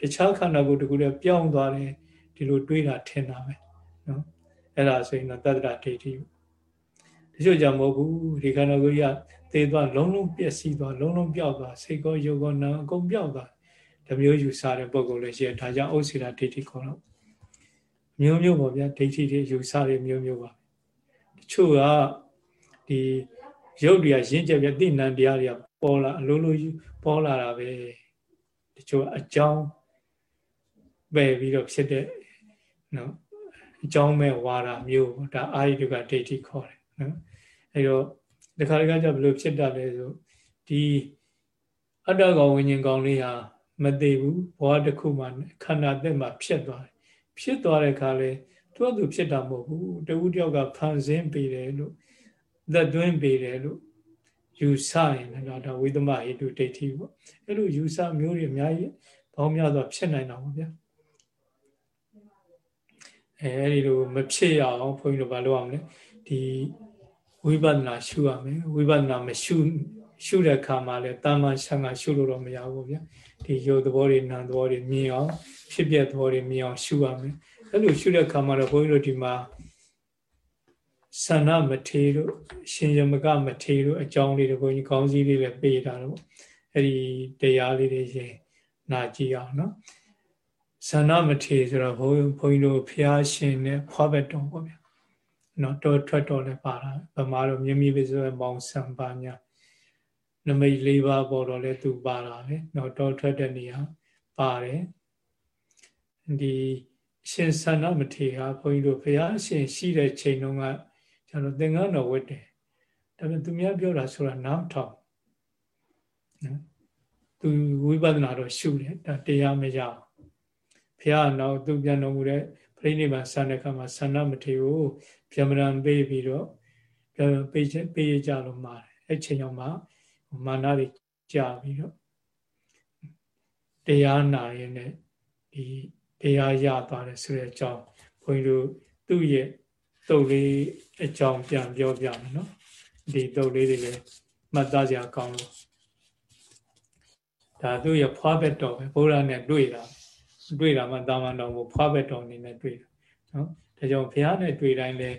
တခြားခန္ဓာကိုယ်တကူလည်းပြောင်းသွားတယ်ဒီလိုတွေးတာထင်တာပဲ နော်အဲ့ဒါဆိုရင်တော့တတ္တရဒိဋ္ဌိတချို့ကြောင့်မဟုတ်ဘူးဒီခန္ဓာကိုယ်ကြီးကသေသွားလုံးလုံးပျက်စီးသွားလုံးလုံးပြောက်သွားစိတ်ကောယုတ်ကောနာအကုန်ပြောက်သွားဓမျိုးယူဆတဲ့ပုံကိုလည်းရှိတယ်ဒါကြောင့်ဥစ္စေတာဒိဋ္ဌိခေါ်တော့မျိုးမျိုးပေါ့ဗျာဒိဋ္ဌိတွေယူဆတွေမျိုးမျိုးပါတချို့ကဒီရုပ်တွေကရင့်ကျက်ပြသိနံတရားတွေကပေါ်လာအလိုလိုပေါ်လာတာပဲတချို့အကြောင်းပဲပြီးတော့ဖြစ်တဲ့နော် အကြောင်းမဲ့ဝါဒမျိုးဒါအာရိတုကဒိဋ္ဌိခေါ်တယ်နော်အဲတော့တခါတခါကျဘယ်လိုဖြစ်တာလဲဆိုဒီအတ္တကောင်ဝိညာဉ်ကောင်လေးဟာမသေးဘူးဘဝတစ်ခုမှခန္ဓာသက်မှာဖြစ်သွားတယ်ဖြစ်သွားတဲ့အခါလဲသူ့အတူဖြစ်တာမဟုတ်ဘူးတဝူတယောက်ကဖန်ဆင်းပေးတယ်လို့သက်သွင်းပေးတယ်လို့ယူဆရင်လည်းဒါဝိသမဟိတုဒိဋ္ဌိပေါ့အဲ့လိုယူဆမျိုးတွေအများကြီးဘောင်းများစွာဖြစ်နိုင်တာပေါ့ဗျာ အဲအဲ့ဒီလိုမဖြစ်ရအောင်ဘုန်းကြီးတို့ဘာလုပ်အောင်လဲဒီဝိပဿနာရှုရမယ်ဝိပဿနာမရှုရှုတဲ့အခါမှာလည်းတာမန်ဆံကရှုလို့တော့မရဘူးဗျာဒီယုတ်သဘောတွေနာမ်သဘောတွေမြင်အောင်ဖြစ်ပြသဘောတွေမြင်အောင်ရှုရမယ်အဲ့လိုရှုတဲ့အခါမှာတော့ဘုန်းကြီးတို့ဒီမှာဆန္ဒမထေတို့ရှင်ယမကမထေတို့အကြောင်းလေးတွေဘုန်းကြီးကောင်းစည်းလေးလည်းပေးတာတော့အဲ့ဒီတရားလေးတွေရှင်နာကြည့်အောင်နော် ဆန္ဒမထေဆိုတော့ဘုန်းဘုန်းကြီးတို့ဖျားရှင်နဲ့ဖွားဘက်တော်ပေါ့ဗျာနော်တော်ထွက်တော်လည်းပါတာဗမာတို့မြင်းမြီးပဲဆိုမောင်ဆံပါညာနမိတ်၄ပါးပေါ်တော့လဲသူပါတာပဲနော်တော်ထွက်တဲ့နေရာပါတယ်ဒီရှင်ဆန္ဒမထေဟာဘုန်းကြီးတို့ဘုရားရှင်ရှိတဲ့ချိန်တုန်းကကျွန်တော်သင်္ကန်းတော်ဝတ်တယ်ဒါပေမဲ့သူများပြောတာဆိုတာနားထောင်နော်သူဝိပဿနာတော့ရှုတယ်ဒါတရားမရဘူး ဘုရားနောက်သူပြန်တော်မူတဲ့ပြိဋိဘံဆန္ဒကမှာဆန္ဒမထေကိုဗျမရံပေးပြီးတော့ပေးချပေးကြလို့မှာအဲ့ချိန်ရောက်မှာမာနတွေကြာပြီးတော့တရားနာရင်လည်းဒီတရားရသွားတယ်ဆိုတဲ့အကြောင်းဘုန်းကြီးတို့သူ့ရဲ့တုတ်လေးအကြောင်းပြန်ပြောပြမယ်နော်ဒီတုတ်လေးတွေလည်းမှတ်သားစရာကောင်းလို့ဒါသူ့ရဲ့ဖွားဘက်တော်ပဲဘုရားနဲ့တွေ့တာ တွေ့တာမှတာမန်တော်ကိုဖွားဘက်တော်အနေနဲ့တွေ့တာနော်ဒါကြောင့်ဘုရားနဲ့တွေ့တိုင်းလဲ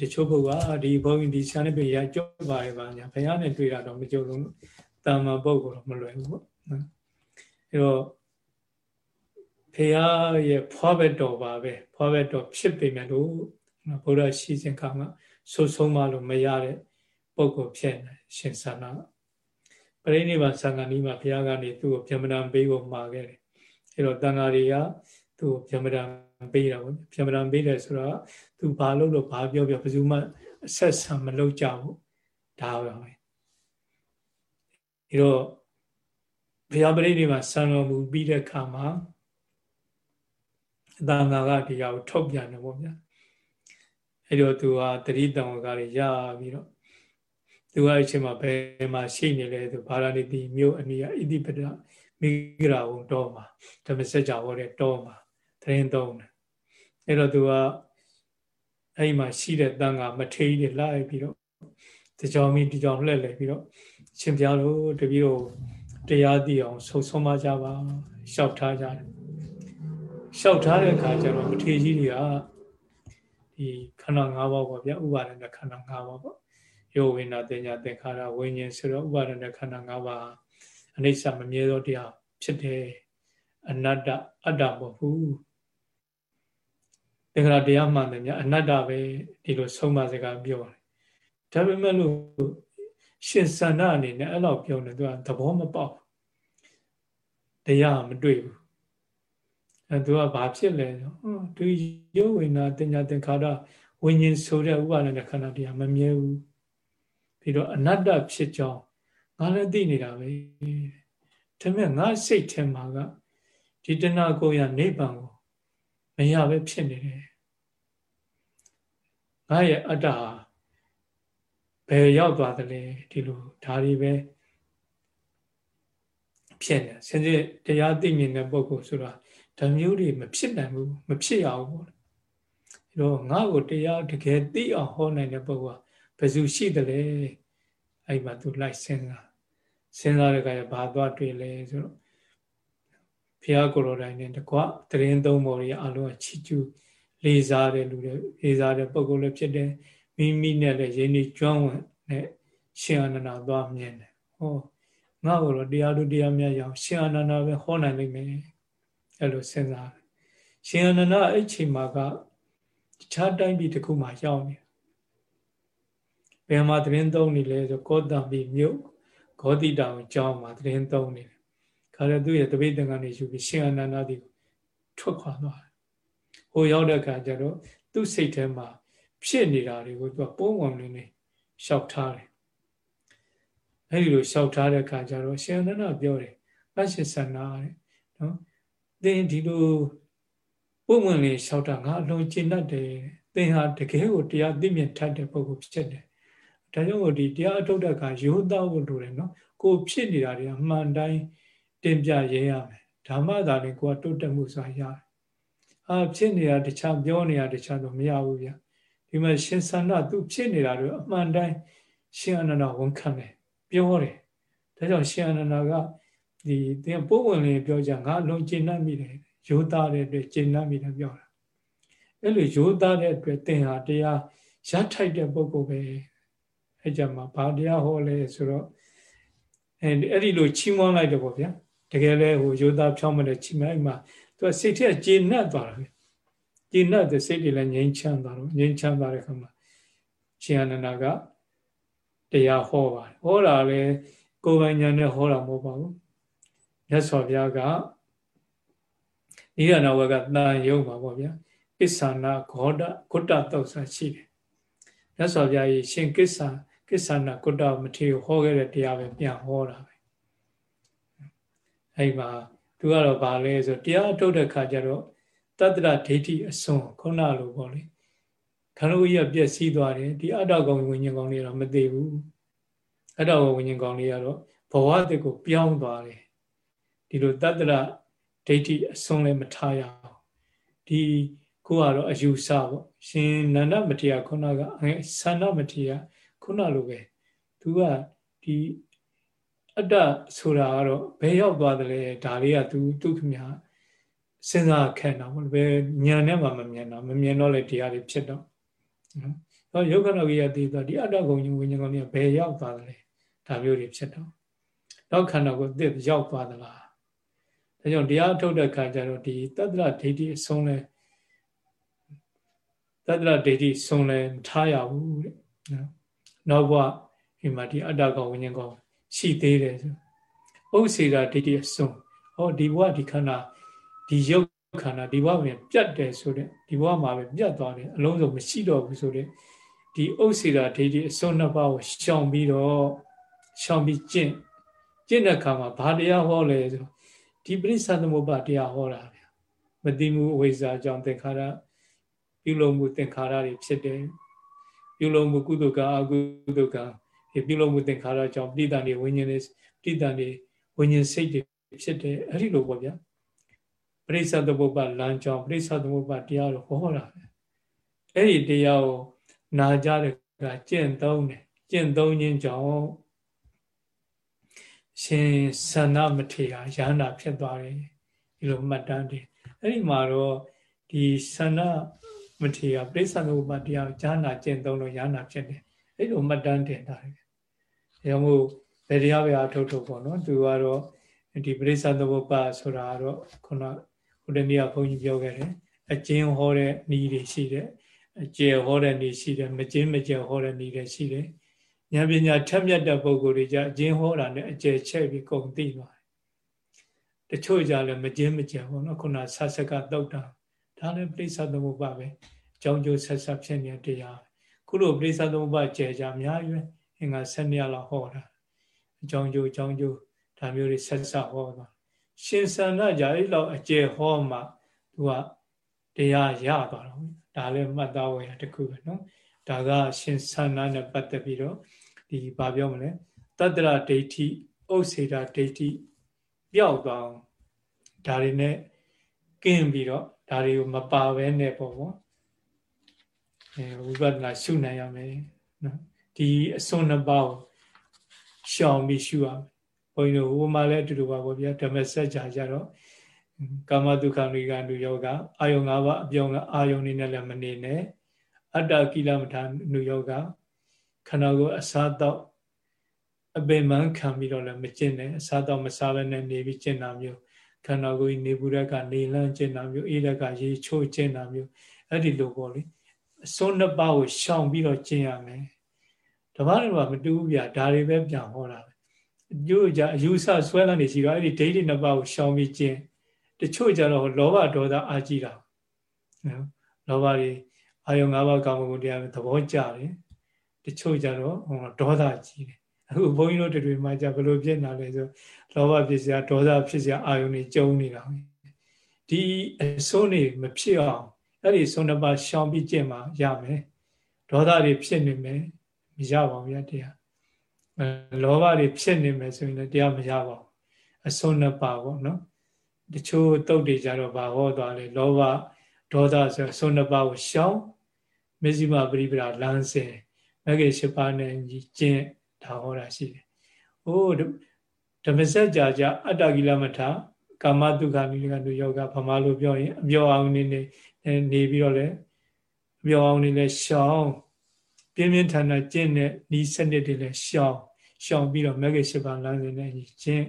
တချို့ဘုရားဒီဘုန်းကြီးဒီဆန္ဒပြေရကြောက်ပါရဲ့ပါညာဘုရားနဲ့တွေ့တာတော့မကြုံလို့တာမန်ပုဂ္ဂိုလ်တော့မလွယ်ဘူးပေါ့နော်အဲတော့ဘုရားရဲ့ဖွားဘက်တော်ပါပဲဖွားဘက်တော်ဖြစ်ပေမဲ့လို့ဘုရားရှိစဉ်ခါမှာဆိုဆုံးမလို့မရတဲ့ပုဂ္ဂိုလ်ဖြစ်နေရှင်ဆန္ဒပရိနိဗ္ဗာန်သံဃာနီးမှာဘုရားကနေသူ့ကိုဗျမဒံပေးဖို့မှာခဲ့တယ် အဲတော့တန်ဃာတွေကသူ့ကိုဗျမဒံပေးတာပေါ့ဗျမဒံပေးတယ်ဆိုတော့သူဘာလို့လို့ဘာပြောပြောဘယ်သူမှအဆက်ဆံမလုပ်ကြဘူးဒါပဲဒီတော့ဘုရားပရိနိဗ္ဗာန်ဆံတော်မူပြီးတဲ့အခါမှာအတန်ဃာကဒီဟာကိုထုတ်ပြန်တယ်ပေါ့ဗျာအဲ့တော့သူကတတိတံဝကတွေရပြီးတော့သူကအဲ့ချိန်မှာဘယ်မှာရှိနေလဲသူဘာရဏိတိမြို့အနီးဣတိပဒ မိဂရာဝုံတောမှာဓမ္မစကြာဟောတဲ့တောမှာတရင်သုံးတယ်အဲ့တော့သူကအဲ့မှာရှိတဲ့တန်ဃာမထေးတွေလိုက်ပြီးတော့တကြောင်မီဒီကြောင်လှည့်လည်ပြီးတော့ရှင်ပြားတို့တပည့်တို့တရားသိအောင်ဆုံဆုံးမကြပါလျှောက်ထားကြတယ်လျှောက်ထားတဲ့အခါကျတော့မထေကြီးတွေကဒီခန္ဓာ၅ပါးပေါ့ဗျာဥပါဒณะခန္ဓာ၅ပါးပေါ့ယောဝိနာတင်ညာသင်္ခါရဝိညာဉ်ဆိုတော့ဥပါဒณะခန္ဓာ၅ပါး အနိစ္စမမြဲသောတရားဖြစ်တယ်အနတ္တအတ္တမဟုတ်ဘူးသင်္ခါရတရားမှန်တယ်များအနတ္တပဲဒီလိုဆုံးမစကားပြောတယ်ဒါပေမဲ့လို့ရှင်စန္ဒအနေနဲ့အဲ့လိုပြောနေသူကသဘောမပေါက်တရားမတွေ့ဘူးအဲသူကဘာဖြစ်လဲဆိုဟောသူယောဝိနာတင်ညာသင်္ခါရဝိညာဉ်ဆိုတဲ့ဥပါဒณะခန္ဓာတရားမမြဲဘူးပြီးတော့အနတ္တဖြစ်ကြောင်း ငါလည်းသိနေတာပဲဒါပေမဲ့ငါစိတ်ထဲမှာကဒီတဏှာကိုရနိဗ္ဗာန်ကိုမရပဲဖြစ်နေတယ်ငါရဲ့အတ္တဟာဘယ်ရောက်သွားသလဲဒီလိုဒါတွေပဲဖြစ်နေစင်စစ်တရားသိမြင်တဲ့ပုဂ္ဂိုလ်ဆိုတာဓမျိုးတွေမဖြစ်နိုင်ဘူးမဖြစ်ရဘူးပေါ့အဲတော့ငါ့ကိုတရားတကယ်သိအောင်ဟောနိုင်တဲ့ပုဂ္ဂိုလ်ကဘယ်သူရှိသလဲ အဲ့မှာသူလိုက်စဉ်းစားစဉ်းစားတဲ့အခါကျဘာသွားတွေ့လဲဆိုတော့ဘုရားကိုယ်တော်တိုင်နဲ့တကွတရင်သုံးပေါ်ကြီးအလုံးချီကျူးလေးစားတဲ့လူတွေလေးစားတဲ့ပုဂ္ဂိုလ်လည်းဖြစ်တယ်မိမိနဲ့လည်းရင်းနှီးကျွမ်းဝင်နဲ့ရှင်အနန္ဒာသွားမြင်တယ်ဟောငါ့ကိုတော့တရားတို့တရားမြတ်ရအောင်ရှင်အနန္ဒာပဲဟောနိုင်လိမ့်မယ်အဲ့လိုစဉ်းစားတယ်ရှင်အနန္ဒာအဲ့ချိန်မှာကတခြားတိုင်းပြည်တစ်ခုမှာရောက်နေဘ ယ်မှာသတင်းသုံးနေလဲဆိုကောတံပိမြို့ဂောတိတောင်ကျောင်းမှာသတင်းသုံးနေတယ်ခါရသူရဲ့တပိတ်တန်ကနေယူပြီးရှင်အနန္ဒာဒီထွက်ခွာသွားတယ်ဟိုရောက်တဲ့အခါကျတော့သူ့စိတ်ထဲမှာဖြစ်နေတာတွေကိုသူကပုံပုံလေးလေးရှောက်ထားတယ်အဲဒီလိုရှောက်ထားတဲ့အခါကျတော့ရှင်အနန္ဒာပြောတယ်အရှိစနာတဲ့နော်သင်ဒီလိုပုံမှန်လေးလျှောက်တာငါအလုံးကျင့်တတ်တယ်သင်ဟာတကယ်ကိုတရားသိမြင်ထတ်တဲ့ပုဂ္ဂိုလ်ဖြစ်တယ် ဒါကြောင့်မို့ဒီတရားအထုတ်တဲ့အခါရိုးသားဖို့လိုတယ်နော်ကိုဖြစ်နေတာတွေအမှန်တိုင်းတင်ပြရဲရမယ်ဓမ္မသာလည်းကိုကတိုးတက်မှုဆိုတာရတယ်အာဖြစ်နေတာတခြားပြောနေတာတခြားတော့မရဘူးဗျဒီမှာရှင်သန္တာသူဖြစ်နေတာတွေအမှန်တိုင်းရှင်အနန္ဒဝန်ခံတယ်ပြောတယ်ဒါကြောင့်ရှင်အနန္ဒကဒီသင်ပိုးဝင်လေးပြောကြငါလုံးကျင့်နှံ့မိတယ်ရိုးသားတဲ့အတွက်ကျင့်နှံ့မိတယ်ပြောတာအဲ့လိုရိုးသားတဲ့အတွက်သင်ဟာတရားရထိုက်တဲ့ပုဂ္ဂိုလ်ပဲ အဲ့ကြမှာဘာတရားဟောလဲဆိုတော့အဲအဲ့ဒီလိုချီးမွမ်းလိုက်တယ်ပေါ့ဗျာတကယ်လဲဟိုယောသားဖြောင်းမတဲ့ချီးမွမ်းအဲ့မှာသူကစိတ်ထဲကျေနပ်သွားတယ်ကျေနပ်တဲ့စိတ်တွေလည်းငြိမ်းချမ်းသွားတော့ငြိမ်းချမ်းသွားတဲ့ခါမှာရှင်အနန္ဒာကတရားဟောပါတယ်ဟောတာလဲကိုယ်ပိုင်ညာနဲ့ဟောတာမဟုတ်ပါဘူးမြတ်စွာဘုရားကနိရဏဝကတန်ယုံပါပေါ့ဗျာကိစ္ဆာနာဂေါဒဂုတ္တတုတ်ဆာရှိတယ်မြတ်စွာဘုရားကြီးရှင်ကိစ္ဆာ ကိစ္ဆာနာဂုတ္တမထေရဟောခဲ့တဲ့တရားပဲပြန်ဟောတာပဲအဲ့မှာသူကတော့ဗာလဲဆိုတရားထုတ်တဲ့ခါကျတော့တတ္တရဒိဋ္ဌိအစွန်ခုနလိုပေါ့လေခန္ဓာကိုယ်ကြီးကပြည့်စည်သွားတယ်ဒီအတ္တကောင်ဝိညာဉ်ကောင်လေးတော့မသိဘူးအတ္တဝိညာဉ်ကောင်လေးကတော့ဘဝတည်းကိုပြောင်းသွားတယ်ဒီလိုတတ္တရဒိဋ္ဌိအစွန်လည်းမထားရအောင်ဒီကိုကတော့အယူဆပေါ့ရှင်နန္ဒမထေရခုနကဆန္ဒမထေရ ခုနလိုပဲသူကဒီအတ္တဆိုတာကတော့ဘယ်ရောက်သွားတယ်လဲဒါလေးကသူသူခမစဉ်းစားခံတာပေါ့ဘယ်ဉာဏ်နဲ့မှမမြင်တော့မမြင်တော့လေတရားတွေဖြစ်တော့နော်ယောဂနာကြီးရတည်သွားဒီအတ္တကုံကြီးဝိညာဉ်ကုံကြီးဘယ်ရောက်သွားတယ်လဲဒါမျိုးတွေဖြစ်တော့နောက်ခန္ဓာကိုသစ်ရောက်သွားသလားဒါကြောင့်တရားထုတ်တဲ့ခါကျတော့ဒီတတ္တရဒိဋ္ဌိအဆုံးလဲတတ္တရဒိဋ္ဌိစုံလည်းမထားရဘူးတဲ့နော် နောက်ဘဝဒီမှာဒီအတ္တကောင်ဝိညာဉ်ကောင်ရှိသေးတယ်ဆိုဥစ္စေတာဒိဋ္ဌိအစုံဟောဒီဘဝဒီခန္ဓာဒီရုပ်ခန္ဓာဒီဘဝမှာပြတ်တယ်ဆိုတဲ့ဒီဘဝမှာပဲပြတ်သွားတယ်အလုံးစုံမရှိတော့ဘူးဆိုတဲ့ဒီဥစ္စေတာဒိဋ္ဌိအစုံနှစ်ပါးကိုရှောင်ပြီးတော့ရှောင်ပြီးကျင့်ကျင့်တဲ့အခါမှာဘာတရားဟောလဲဆိုဒီပရိစ္ဆသမုပ္ပါတရားဟောတာဗျာမတိမှုအဝိဇ္ဇာကြောင့်သင်္ခါရပြုလုပ်မှုသင်္ခါရတွေဖြစ်တယ် ပြုလုပ်မှုကုသကအကုသကဒီပြုလုပ်မှုသင်္ခါရကြောင့်ပိဋကံတွေဝိညာဉ်တွေပိဋကံတွေဝိညာဉ်စိတ်တွေဖြစ်တယ်အဲ့ဒီလိုပေါ့ဗျာပရိစ္ဆသမုပ္ပါလမ်းကြောင်းပရိစ္ဆသမုပ္ပါတရားကိုဟောတာပဲအဲ့ဒီတရားကိုနာကြတဲ့ကကျင့်သုံးတယ်ကျင့်သုံးခြင်းကြောင့်ရှင်ဆန္ဒမထေရရဟန္တာဖြစ်သွားတယ်ဒီလိုမှတ်တမ်းတယ်အဲ့ဒီမှာတော့ဒီဆန္ဒ မထေရပြိဿနုပတရားဈာနာကျင့်သုံးလို့ရဟန္တာဖြစ်တယ်အဲ့လိုမှတ်တမ်းတင်တာတယ်ဒါကြောင့်မို့ဗေဒရာပဲအထုတ်ထုတ်ပေါ့နော်သူကတော့ဒီပြိဿနုပဆိုတာကတော့ခုနဟိုတနေ့ကဘုန်းကြီးပြောခဲ့တယ်အကျဉ်းဟောတဲ့ဤတွေရှိတယ်အကျယ်ဟောတဲ့ဤရှိတယ်မကျဉ်းမကျယ်ဟောတဲ့ဤတွေရှိတယ်ဉာဏ်ပညာထက်မြက်တဲ့ပုဂ္ဂိုလ်တွေကြအကျဉ်းဟောတာနဲ့အကျယ်ချဲ့ပြီးကုန်သိသွားတယ်တချို့ကြလည်းမကျဉ်းမကျယ်ပေါ့နော်ခုနဆဆကတုတ်တာ ဒါလည်းပြိဿသမုပ္ပါပဲအကြောင်းကျိုးဆက်ဆက်ဖြစ်နေတရားခုလိုပြိဿသမုပ္ပါကျယ်ကြအများကြီးပဲအင်္ဂါ7နှစ်လောက်ဟောတာအကြောင်းကျိုးအကြောင်းကျိုးဒါမျိုးတွေဆက်ဆက်ဟောတာရှင်ဆန္ဒကြအဲ့လောက်အကျယ်ဟောမှသူကတရားရသွားတော့ဒါလည်းမှတ်သားဝယ်တခုပဲနော်ဒါကရှင်ဆန္ဒနဲ့ပတ်သက်ပြီးတော့ဒီဘာပြောမလဲတတ္တရဒိဋ္ဌိဥစ္စေတာဒိဋ္ဌိပျောက်သွားအောင်ဒါတွေနဲ့ကင်းပြီးတော့ ဒါတွေကိုမပါဘဲနဲ့ပေါ့ဗောအဲဝိပဿနာရှုနိုင်ရမယ်နော်ဒီအစွန်းနှစ်ပါးကိုရှောင်ပြီးရှုရမယ်ဘုန်းကြီးတို့ဟိုမှာလည်းအတူတူပါဗောဗျာဓမ္မစကြာကြတော့ကာမတုခဏိကနုယောဂအာယုံ၅ပါးအပြောင်းအာယုံနေနဲ့လည်းမနေနဲ့အတ္တကိလမထာနုယောဂခန္ဓာကိုယ်အစားတော့အပေမှန်ခံပြီးတော့လည်းမကျင့်နဲ့အစားတော့မစားဘဲနဲ့နေပြီးကျင့်တာမျိုး ခန္ဓာကိုယ်နေဘူးရက်ကနေလန်းကျင့်တာမျိုးအေးရက်ကရေချိုးကျင့်တာမျိုးအဲ့ဒီလိုပေါ့လေအစွန်းနှစ်ပါးကိုရှောင်ပြီးတော့ကျင့်ရမယ်တပတ်တော့မတူဘူးဗျာဒါတွေပဲပြန်ဟောတာပဲအကျိုးကြအယူဆဆွဲလန်းနေရှိတော့အဲ့ဒီဒိဋ္ဌိနှစ်ပါးကိုရှောင်ပြီးကျင့်တချို့ကြတော့လောဘဒေါသအာကြည့်တာနော်လောဘတွေအာယုံ၅ပါးကာမဂုဏ်တရားသဘောကျတယ်တချို့ကြတော့ဟောဒေါသကြီးတယ်အခုဘုန်းကြီးတို့တွေမှာじゃဘယ်လိုဖြစ်နေလဲဆို လောဘဖြစ်စရာဒေါသဖြစ်စရာအာယုန်တွေကျုံနေတာဒီအစိုးနေမဖြစ်အောင်အဲ့ဒီဆုံးတစ်ပါးရှောင်ပြီးကျင့်မှရမယ်ဒေါသတွေဖြစ်နေမယ်မရပါဘူးဗျာတရားလောဘတွေဖြစ်နေမယ်ဆိုရင်လည်းတရားမရပါဘူးအဆုံးနှစ်ပါးပေါ့နော်တချို့တုတ်တွေကြတော့ဘာဟောသွားလဲလောဘဒေါသဆိုအဆုံးနှစ်ပါးကိုရှောင်မဇ္ဈိမပရိပဒလမ်းစဉ်မဂ္ဂင်၈ပါးနဲ့ကျင့်ဒါဟောတာရှိတယ်။အိုး ဓမ္မစကြာကြာအတ္တကိလမထကာမတုခနိလကနုယောဂဗမာလိုပြောရင်အပြောအောင်နေနေနေပြီးတော့လေအပြောအောင်နေလဲရှောင်းပြင်းပြင်းထန်ထန်ကျင့်တဲ့ဤစနစ်တွေလဲရှောင်းရှောင်းပြီးတော့မဂ္ဂင်၈ပါးလမ်းစဉ်နဲ့ကျင့်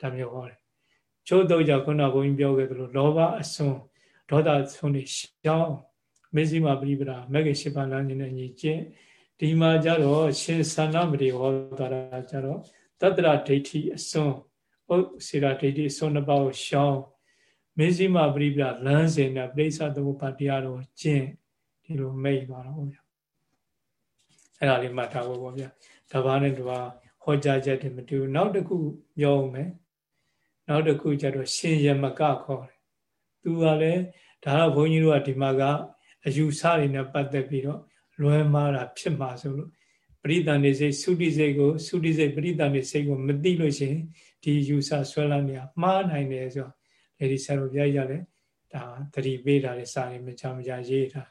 ဒါမျိုးဟောတယ်။ချို့တော့ကြောင့်ခုနကဘုန်းကြီးပြောခဲ့သလိုလောဘအစွန်းဒေါသအစွန်းတွေရှောင်းမေဇိမပရိပဒါမဂ္ဂင်၈ပါးလမ်းစဉ်နဲ့ညီကျင့်ဒီမှာကြတော့ရှင်သန္နမတိဟောသွားတာကြတော့ တတ္တရဒိဋ္ဌိအစွန်းဥစေရာဒိဋ္ဌိအစွန်းတစ်ပါးကိုရှောင်းမေဇိမပရိပဒလမ်းစဉ်နဲ့ပြိဿသမုပ္ပါတရားတော်ကျင့်ဒီလိုမိတ်သွားတော့ဗျာအဲ့ဒါလေးမှတ်ထားဖို့ပေါ့ဗျာတဘာနဲ့တဘာဟောကြားချက်တွေမတူနောက်တစ်ခုပြောအောင်မယ်နောက်တစ်ခုကျတော့ရှင်ယမကခေါ်တယ်သူကလည်းဒါတော့ဘုန်းကြီးတို့ကဒီမှာကအယူဆတွေနဲ့ပတ်သက်ပြီးတော့လွဲမှားတာဖြစ်မှာဆိုလို့ ပရိသန်နေစိတ်သုတိစိတ်ကိုသုတိစိတ်ပရိသန်နေစိတ်ကိုမသိလို့ရှိရင်ဒီယူဆဆွဲလန်းနေတာမှားနိုင်တယ်ဆိုတော့လေဒီဆရာတို့ပြရရတယ်ဒါသတိပေးတာလေစာရီမချမချရေးတာ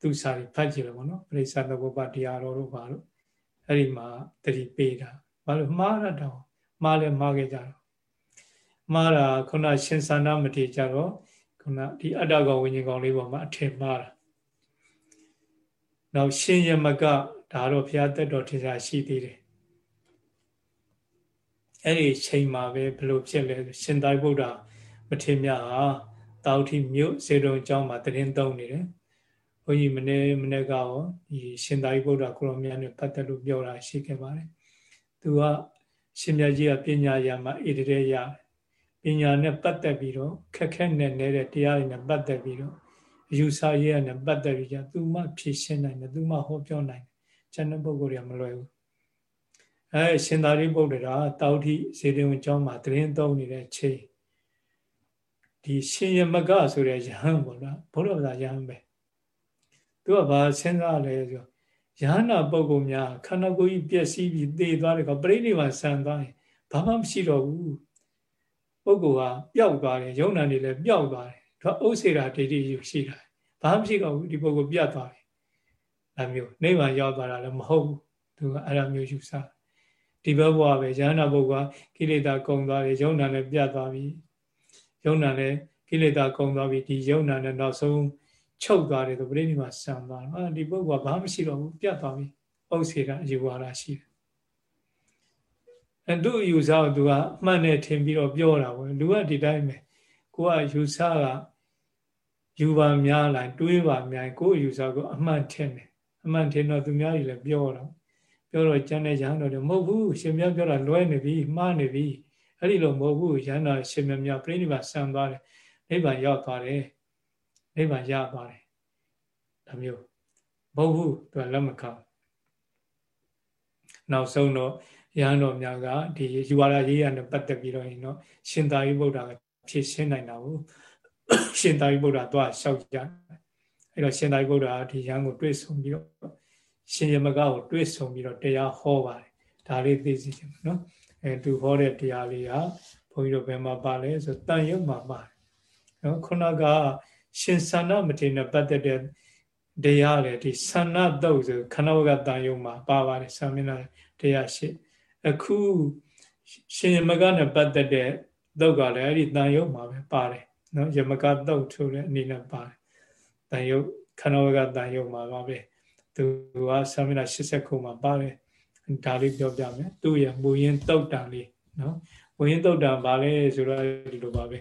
သူစာရီဖတ်ကြည့်လို့ပေါ့နော်ပရိစ္ဆသဘောပတရားတော်တို့ပါလို့အဲ့ဒီမှာသတိပေးတာဘာလို့မှားရတော့မှားလဲမှားခဲ့ကြတော့မှားတာခုနရှင်သန္တာမထေကြတော့ခုနဒီအတ္တကောင်ဝိညာဉ်ကောင်လေးပေါ်မှာအထင်မှားတာနောက်ရှင်ယမက ဒါတော့ဘုရားတက်တော်ထင်ရှားရှိသေးတယ်အဲ့ဒီချိန်မှာပဲဘလို့ဖြစ်လဲရှင်သာရိပုတ္တရာမထေရမြတ်ဟာတောက်ထီမြို့စေတုံကျောင်းမှာတရင်သုံးနေတယ်ဘဘုန်းကြီးမနေ့မနေ့ကရောဒီရှင်သာရိပုတ္တရာကိုရောမြတ်နဲ့ပတ်သက်လို့ပြောတာရှိခဲ့ပါတယ်သူကရှင်မြတ်ကြီးကပညာရမှာဣတရေရပညာနဲ့ပတ်သက်ပြီးတော့ခက်ခဲနဲ့နေတဲ့တရားတွေနဲ့ပတ်သက်ပြီးတော့အယူဆရေးရနဲ့ပတ်သက်ပြီးကြသူမှဖြည့်ရှင်းနိုင်တယ်သူမှဟောပြောနိုင်တယ် ကျန်တဲ့ပုဂ္ဂိုလ်တွေကမလွယ်ဘူးအဲရှင်သာရိပုတ္တရာတောက်တိဇေတဝန်ကျောင်းမှာတရင်သုံးနေတဲ့ချိန်ဒီရှင်ယမကဆိုတဲ့ယဟန်ပေါ့နော်ဘုရားဘာသာယဟန်ပဲသူကဘာစဉ်းစားလဲဆိုယဟနာပုဂ္ဂိုလ်များခန္ဓာကိုယ်ကြီးပျက်စီးပြီးသေသွားတယ်ကပြိဋိဘံဆန်သွားရင်ဘာမှမရှိတော့ဘူးပုဂ္ဂိုလ်ကပျောက်သွားတယ်ယုံနာနေလည်းပျောက်သွားတယ်သူကဥစ္စေတာဒိဋ္ဌိယူရှိတာဘာမှမရှိတော့ဘူးဒီပုဂ္ဂိုလ်ပြတ်သွားပြီ အဲမျိုးနိဗ္ဗာန်ရောက်သွားတာလည်းမဟုတ်ဘူးသူကအဲ့လိုမျိုးယူဆဒီဘဘဝပဲယဟနာပုဂ္ဂိုလ်ကကိလေသာကုန်သွားတယ်ယုံနာလည်းပြတ်သွားပြီယုံနာလည်းကိလေသာကုန်သွားပြီဒီယုံနာနဲ့နောက်ဆုံးချုပ်သွားတယ်ဆိုပြိဋိမှာဆံသွားတယ်အာဒီပုဂ္ဂိုလ်ကဘာမှမရှိတော့ဘူးပြတ်သွားပြီဥစ္စေတာအယူဝါဒရှိတယ်အဲသူ့ယူဆကိုသူကအမှန်နဲ့ထင်ပြီးတော့ပြောတာပေါ့လူကဒီတိုင်းပဲကိုကယူဆကယူပါများလိုက်တွေးပါများကိုယူဆကိုအမှန်ထင်တယ် အမှန်ထင်တော့သူများကြီးလည်းပြောတော့ပြောတော့ကျန်တဲ့ရဟန်းတော်တွေမဟုတ်ဘူးရှင်မြတ်ပြောတာလွဲနေပြီမှားနေပြီအဲ့ဒီလိုမဟုတ်ဘူးရဟန်းတော်ရှင်မြတ်များပြိဋိဘာဆံသွားတယ်နိဗ္ဗာန်ရောက်သွားတယ်နိဗ္ဗာန်ရသွားတယ်ဒါမျိုးမဟုတ်ဘူးသူကလက်မခံနောက်ဆုံးတော့ရဟန်းတော်များကဒီယူဝါဒရေးရနဲ့ပတ်သက်ပြီးတော့ရင်တော့ရှင်သာရိပုတ္တရာဖြည့်ရှင်းနိုင်တာကိုရှင်သာရိပုတ္တရာသွားလျှောက်ကြ အဲ့တော့ရှင်သာရိပုတ္တရာဒီရဟန်းကိုတွေ့ဆုံပြီးတော့ရှင်ယမကကိုတွေ့ဆုံပြီးတော့တရားဟောပါတယ်ဒါလေးသိစီချင်နော်အဲသူဟောတဲ့တရားလေးကဘုန်းကြီးတို့ဘယ်မှာပါလဲဆိုတန်ရုပ်မှာပါတယ်နော်ခုနကရှင်သန္နမထေရနဲ့ပတ်သက်တဲ့တရားလေဒီသန္နတုတ်ဆိုခဏဝကတန်ရုံမှာပါပါတယ်ဆာမင်းနာတရားရှိအခုရှင်ယမကနဲ့ပတ်သက်တဲ့တုတ်ကလည်းအဲ့ဒီတန်ရုံမှာပဲပါတယ်နော်ယမကတုတ်ထုတဲ့အနေနဲ့ပါတယ် တန်ရုံခဏဝကတန်ရုံမှာပါပဲသူကဆာမင်းနာ80ခုမှာပါတယ်ဒါလေးပြောပြမယ်သူ့ရဲ့မူရင်းတုတ်တန်လေးနော်မူရင်းတုတ်တန်ပါလဲဆိုတော့ဒီလိုပါပဲ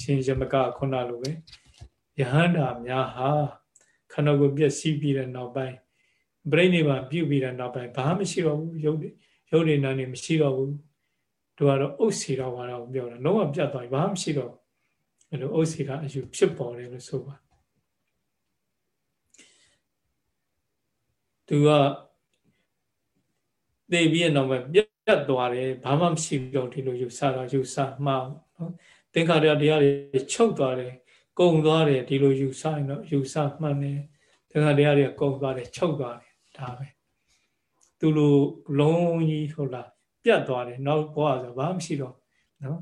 ရှင်ယမကခုနလိုပဲယဟန္တာများဟာခန္ဓာကိုယ်ပျက်စီးပြီးတဲ့နောက်ပိုင်းပြိဋိဘာပြုတ်ပြီးတဲ့နောက်ပိုင်းဘာမှမရှိတော့ဘူးရုပ်ရုပ်နေနာနေမရှိတော့ဘူးတို့ကတော့ဥစ္စေတော်ဘာတော့ပြောတာလုံးဝပြတ်သွားပြီဘာမှမရှိတော့အဲ့လိုဥစ္စေတာအယူဖြစ်ပေါ်တယ်လို့ဆိုပါ သူကသိပြီးတဲ့နောက်ပိုင်းပြတ်သွားတယ်ဘာမှမရှိတော့ဒီလိုယူဆတာယူဆမှားနော်သင်္ခါရတရားတွေချုပ်သွားတယ်ကုံသွားတယ်ဒီလိုယူဆရင်တော့ယူဆမှန်တယ်သင်္ခါတရားတွေကုံသွားတယ်ချုပ်သွားတယ်ဒါပဲသူလိုလုံးကြီးဟုတ်လားပြတ်သွားတယ်နောက်ဘဝဆိုဘာမှမရှိတော့နော်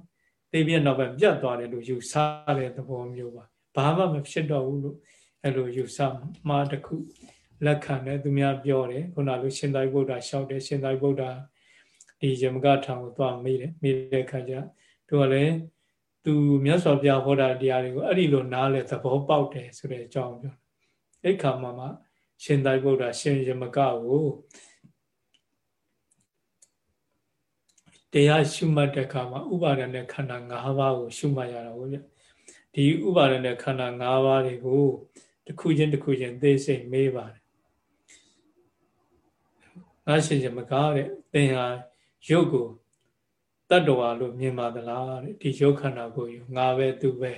သိပြနောက်ပိုင်းပြတ်သွားတယ်လို့ယူဆတဲ့သဘောမျိုးပါဘာမှမဖြစ်တော့ဘူးလို့အဲ့လိုယူဆမှာတခု လက်ခံတယ်သူများပြောတယ်ခုနလိုရှင်သာရိပုတ္တရာလျှောက်တယ်ရှင်သာရိပုတ္တရာဒီယမကထောင်ကိုသွားမေးတယ်မေးတဲ့အခါကျသူကလည်းသူမြတ်စွာဘုရားဟောတာတရားတွေကိုအဲ့ဒီလိုနားလဲသဘောပေါက်တယ်ဆိုတဲ့အကြောင်းပြောအဲ့ခါမှာမှရှင်သာရိပုတ္တရာရှင်ယမကကိုတရားရှုမှတ်တဲ့အခါမှာဥပါဒณะခန္ဓာ၅ပါးကိုရှုမှတ်ရတာဟုတ်ဗျဒီဥပါဒณะခန္ဓာ၅ပါးတွေကိုတစ်ခုချင်းတစ်ခုချင်းသိစိတ်မေးပါတယ် ငါရှင်ယမကတဲ့သင်ဟာရုပ်ကိုတတ္တဝါလို့မြင်ပါသလားတဲ့ဒီရုပ်ခန္ဓာကိုယ်ယူငါပဲသူပဲ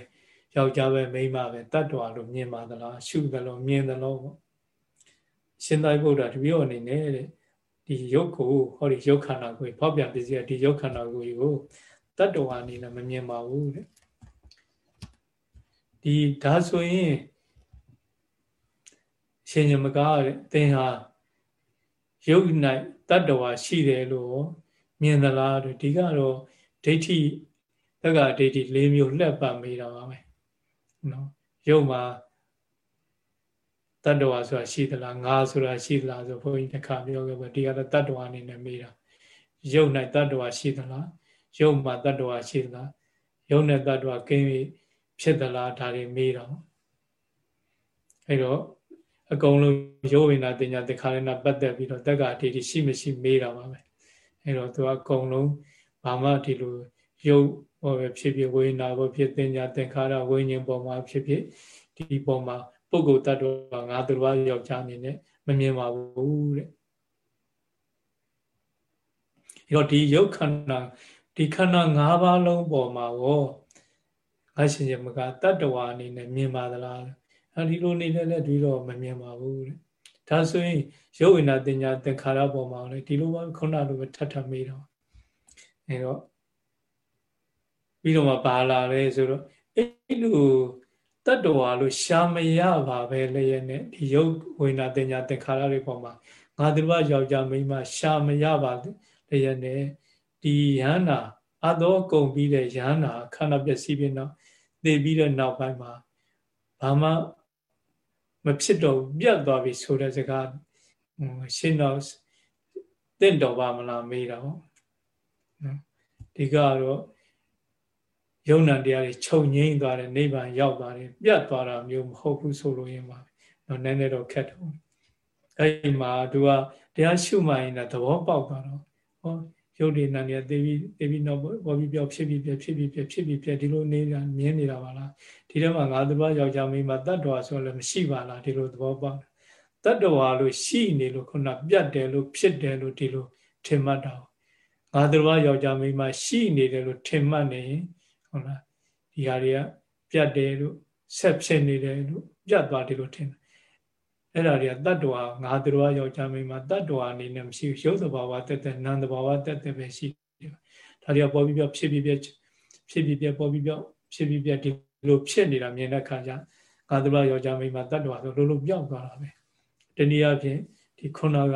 ယောက်ျားပဲမိန်းမပဲတတ္တဝါလို့မြင်ပါသလားရှုသလားမြင်သလားပေါ့ရှင်သာရိပုတ္တရာတပည့်တော်အနေနဲ့တဲ့ဒီရုပ်ကိုဟောဒီရုပ်ခန္ဓာကိုယ်ဖောက်ပြန်ပစ္စည်းကဒီရုပ်ခန္ဓာကိုယ်ကိုတတ္တဝါအနေနဲ့မမြင်ပါဘူးတဲ့ဒီဒါဆိုရင်ရှင်ညမကားတဲ့သင်ဟာ ရုပ်၌တတ္တဝါရှိတယ်လို့မြင်သလားတို့ဒီကတော့ဒိဋ္ဌိတက္ကဒိဋ္ဌိ၄မျိုးလှက်ပတ်မိတာပါပဲနော်ရုပ်မှာတတ္တဝါဆိုတာရှိသလားငါဆိုတာရှိသလားဆိုဘုန်းကြီးတစ်ခါပြောခဲ့ပါဒီကတော့တတ္တဝါအနေနဲ့မေးတာရုပ်၌တတ္တဝါရှိသလားရုပ်မှာတတ္တဝါရှိသလားရုပ်နဲ့တတ္တဝါကင်းပြီးဖြစ်သလားဒါတွေမေးတော့အဲ့တော့ အကုန်လုံးယောဝိနာတင်ညာတခါလည်းနာပတ်သက်ပြီးတော့တက္ကဒိဋ္ဌိရှိမရှိမေးတာပါပဲအဲ့တော့သူကအကုန်လုံးဘာမှဒီလိုရုပ်ဟောပဲဖြစ်ဖြစ်ဝိညာဉ်ဘောဖြစ်တင်ညာသင်္ခါရဝိညာဉ်ပေါ်မှာဖြစ်ဖြစ်ဒီပေါ်မှာပုဂ္ဂိုလ်တ attva ငါသူတော်ယောက်ျားအနေနဲ့မမြင်ပါဘူးတဲ့ဒီတော့ဒီယုတ်ခန္ဓာဒီခန္ဓာ၅ပါးလုံးပေါ်မှာရောငါရှင်ရှင်မကတတ္တဝါအနေနဲ့မြင်ပါသလား အဲဒီလိုနေလည်းလည်းဒီတော့မမြင်ပါဘူးတဲ့ဒါဆိုရင်ရုပ်ဝိညာတင်ညာသင်္ခါရပေါ်မှာလည်းဒီလိုပါခုနလိုပဲထပ်ထပ်မေးတော့အဲတော့ပြီးတော့မှပါလာလဲဆိုတော့အဲ့လိုတတ္တဝါလို့ရှာမရပါပဲလည်းရဲ့နဲ့ဒီရုပ်ဝိညာတင်ညာသင်္ခါရတွေပေါ်မှာငါတို့ဘာယောက်ျားမိန်းမရှာမရပါလည်းရဲ့နဲ့ဒီယန္တာအသောကုန်ပြီးတဲ့ယန္တာခန္ဓာပျက်စီးပြီးတော့သိပြီးတဲ့နောက်ပိုင်းမှာဘာမှ မဖြစ်တော့ပြတ်သွားပြီဆိုတဲ့စကားရှင်းတော့တင့်တော်ပါမလားမေးတာပေါ့နော်ဒီကတော့ယုံနာတရားတွေခြုံငိမ့်သွားတယ်နိဗ္ဗာန်ရောက်သွားတယ်ပြတ်သွားတာမျိုးမဟုတ်ဘူးဆိုလို့ရင်ပါနော်နည်းနည်းတော့ခက်တယ်အဲ့ဒီမှာသူကတရားရှုမှရင်လည်းသဘောပေါက်သွားတော့ဟော ရုပ်တွေနာနေသေပြီးသေပြီးနောက်ပေါ်ပြီးပြောက်ဖြစ်ပြီးပြဖြစ်ပြီးပြဖြစ်ပြီးပြဒီလိုနေတာမြင်နေတာပါလားဒီထဲမှာငါသဘောယောက်ျားမိန်းမတတ္တဝါဆိုလည်းမရှိပါလားဒီလိုသဘောပေါက်တတ္တဝါလို့ရှိနေလို့ခုနပြတ်တယ်လို့ဖြစ်တယ်လို့ဒီလိုထင်မှတ်တာငါသဘောယောက်ျားမိန်းမရှိနေတယ်လို့ထင်မှတ်နေရင်ဟုတ်လားဒီဟာတွေကပြတ်တယ်လို့ဆက်ဖြစ်နေတယ်လို့ပြတ်သွားတယ်လို့ထင်တယ် အဲ့ဒါတွေကတတ္တဝါငါတို့ယောက်ျားမိန်းမတတ္တဝါအနေနဲ့မရှိဘူးရုပ်သဘာဝတက်တက်နာမ်သဘာဝတက်တက်ပဲရှိတယ်ဒါတွေကပေါ်ပြီးပြောဖြစ်ပြီးပြဖြစ်ပြီးပြပေါ်ပြီးပြောဖြစ်ပြီးပြဒီလိုဖြစ်နေတာမြင်တဲ့အခါကျငါတို့ယောက်ျားမိန်းမတတ္တဝါဆိုလိုလိုပြောက်သွားတာပဲတနည်းအားဖြင့်ဒီခုနက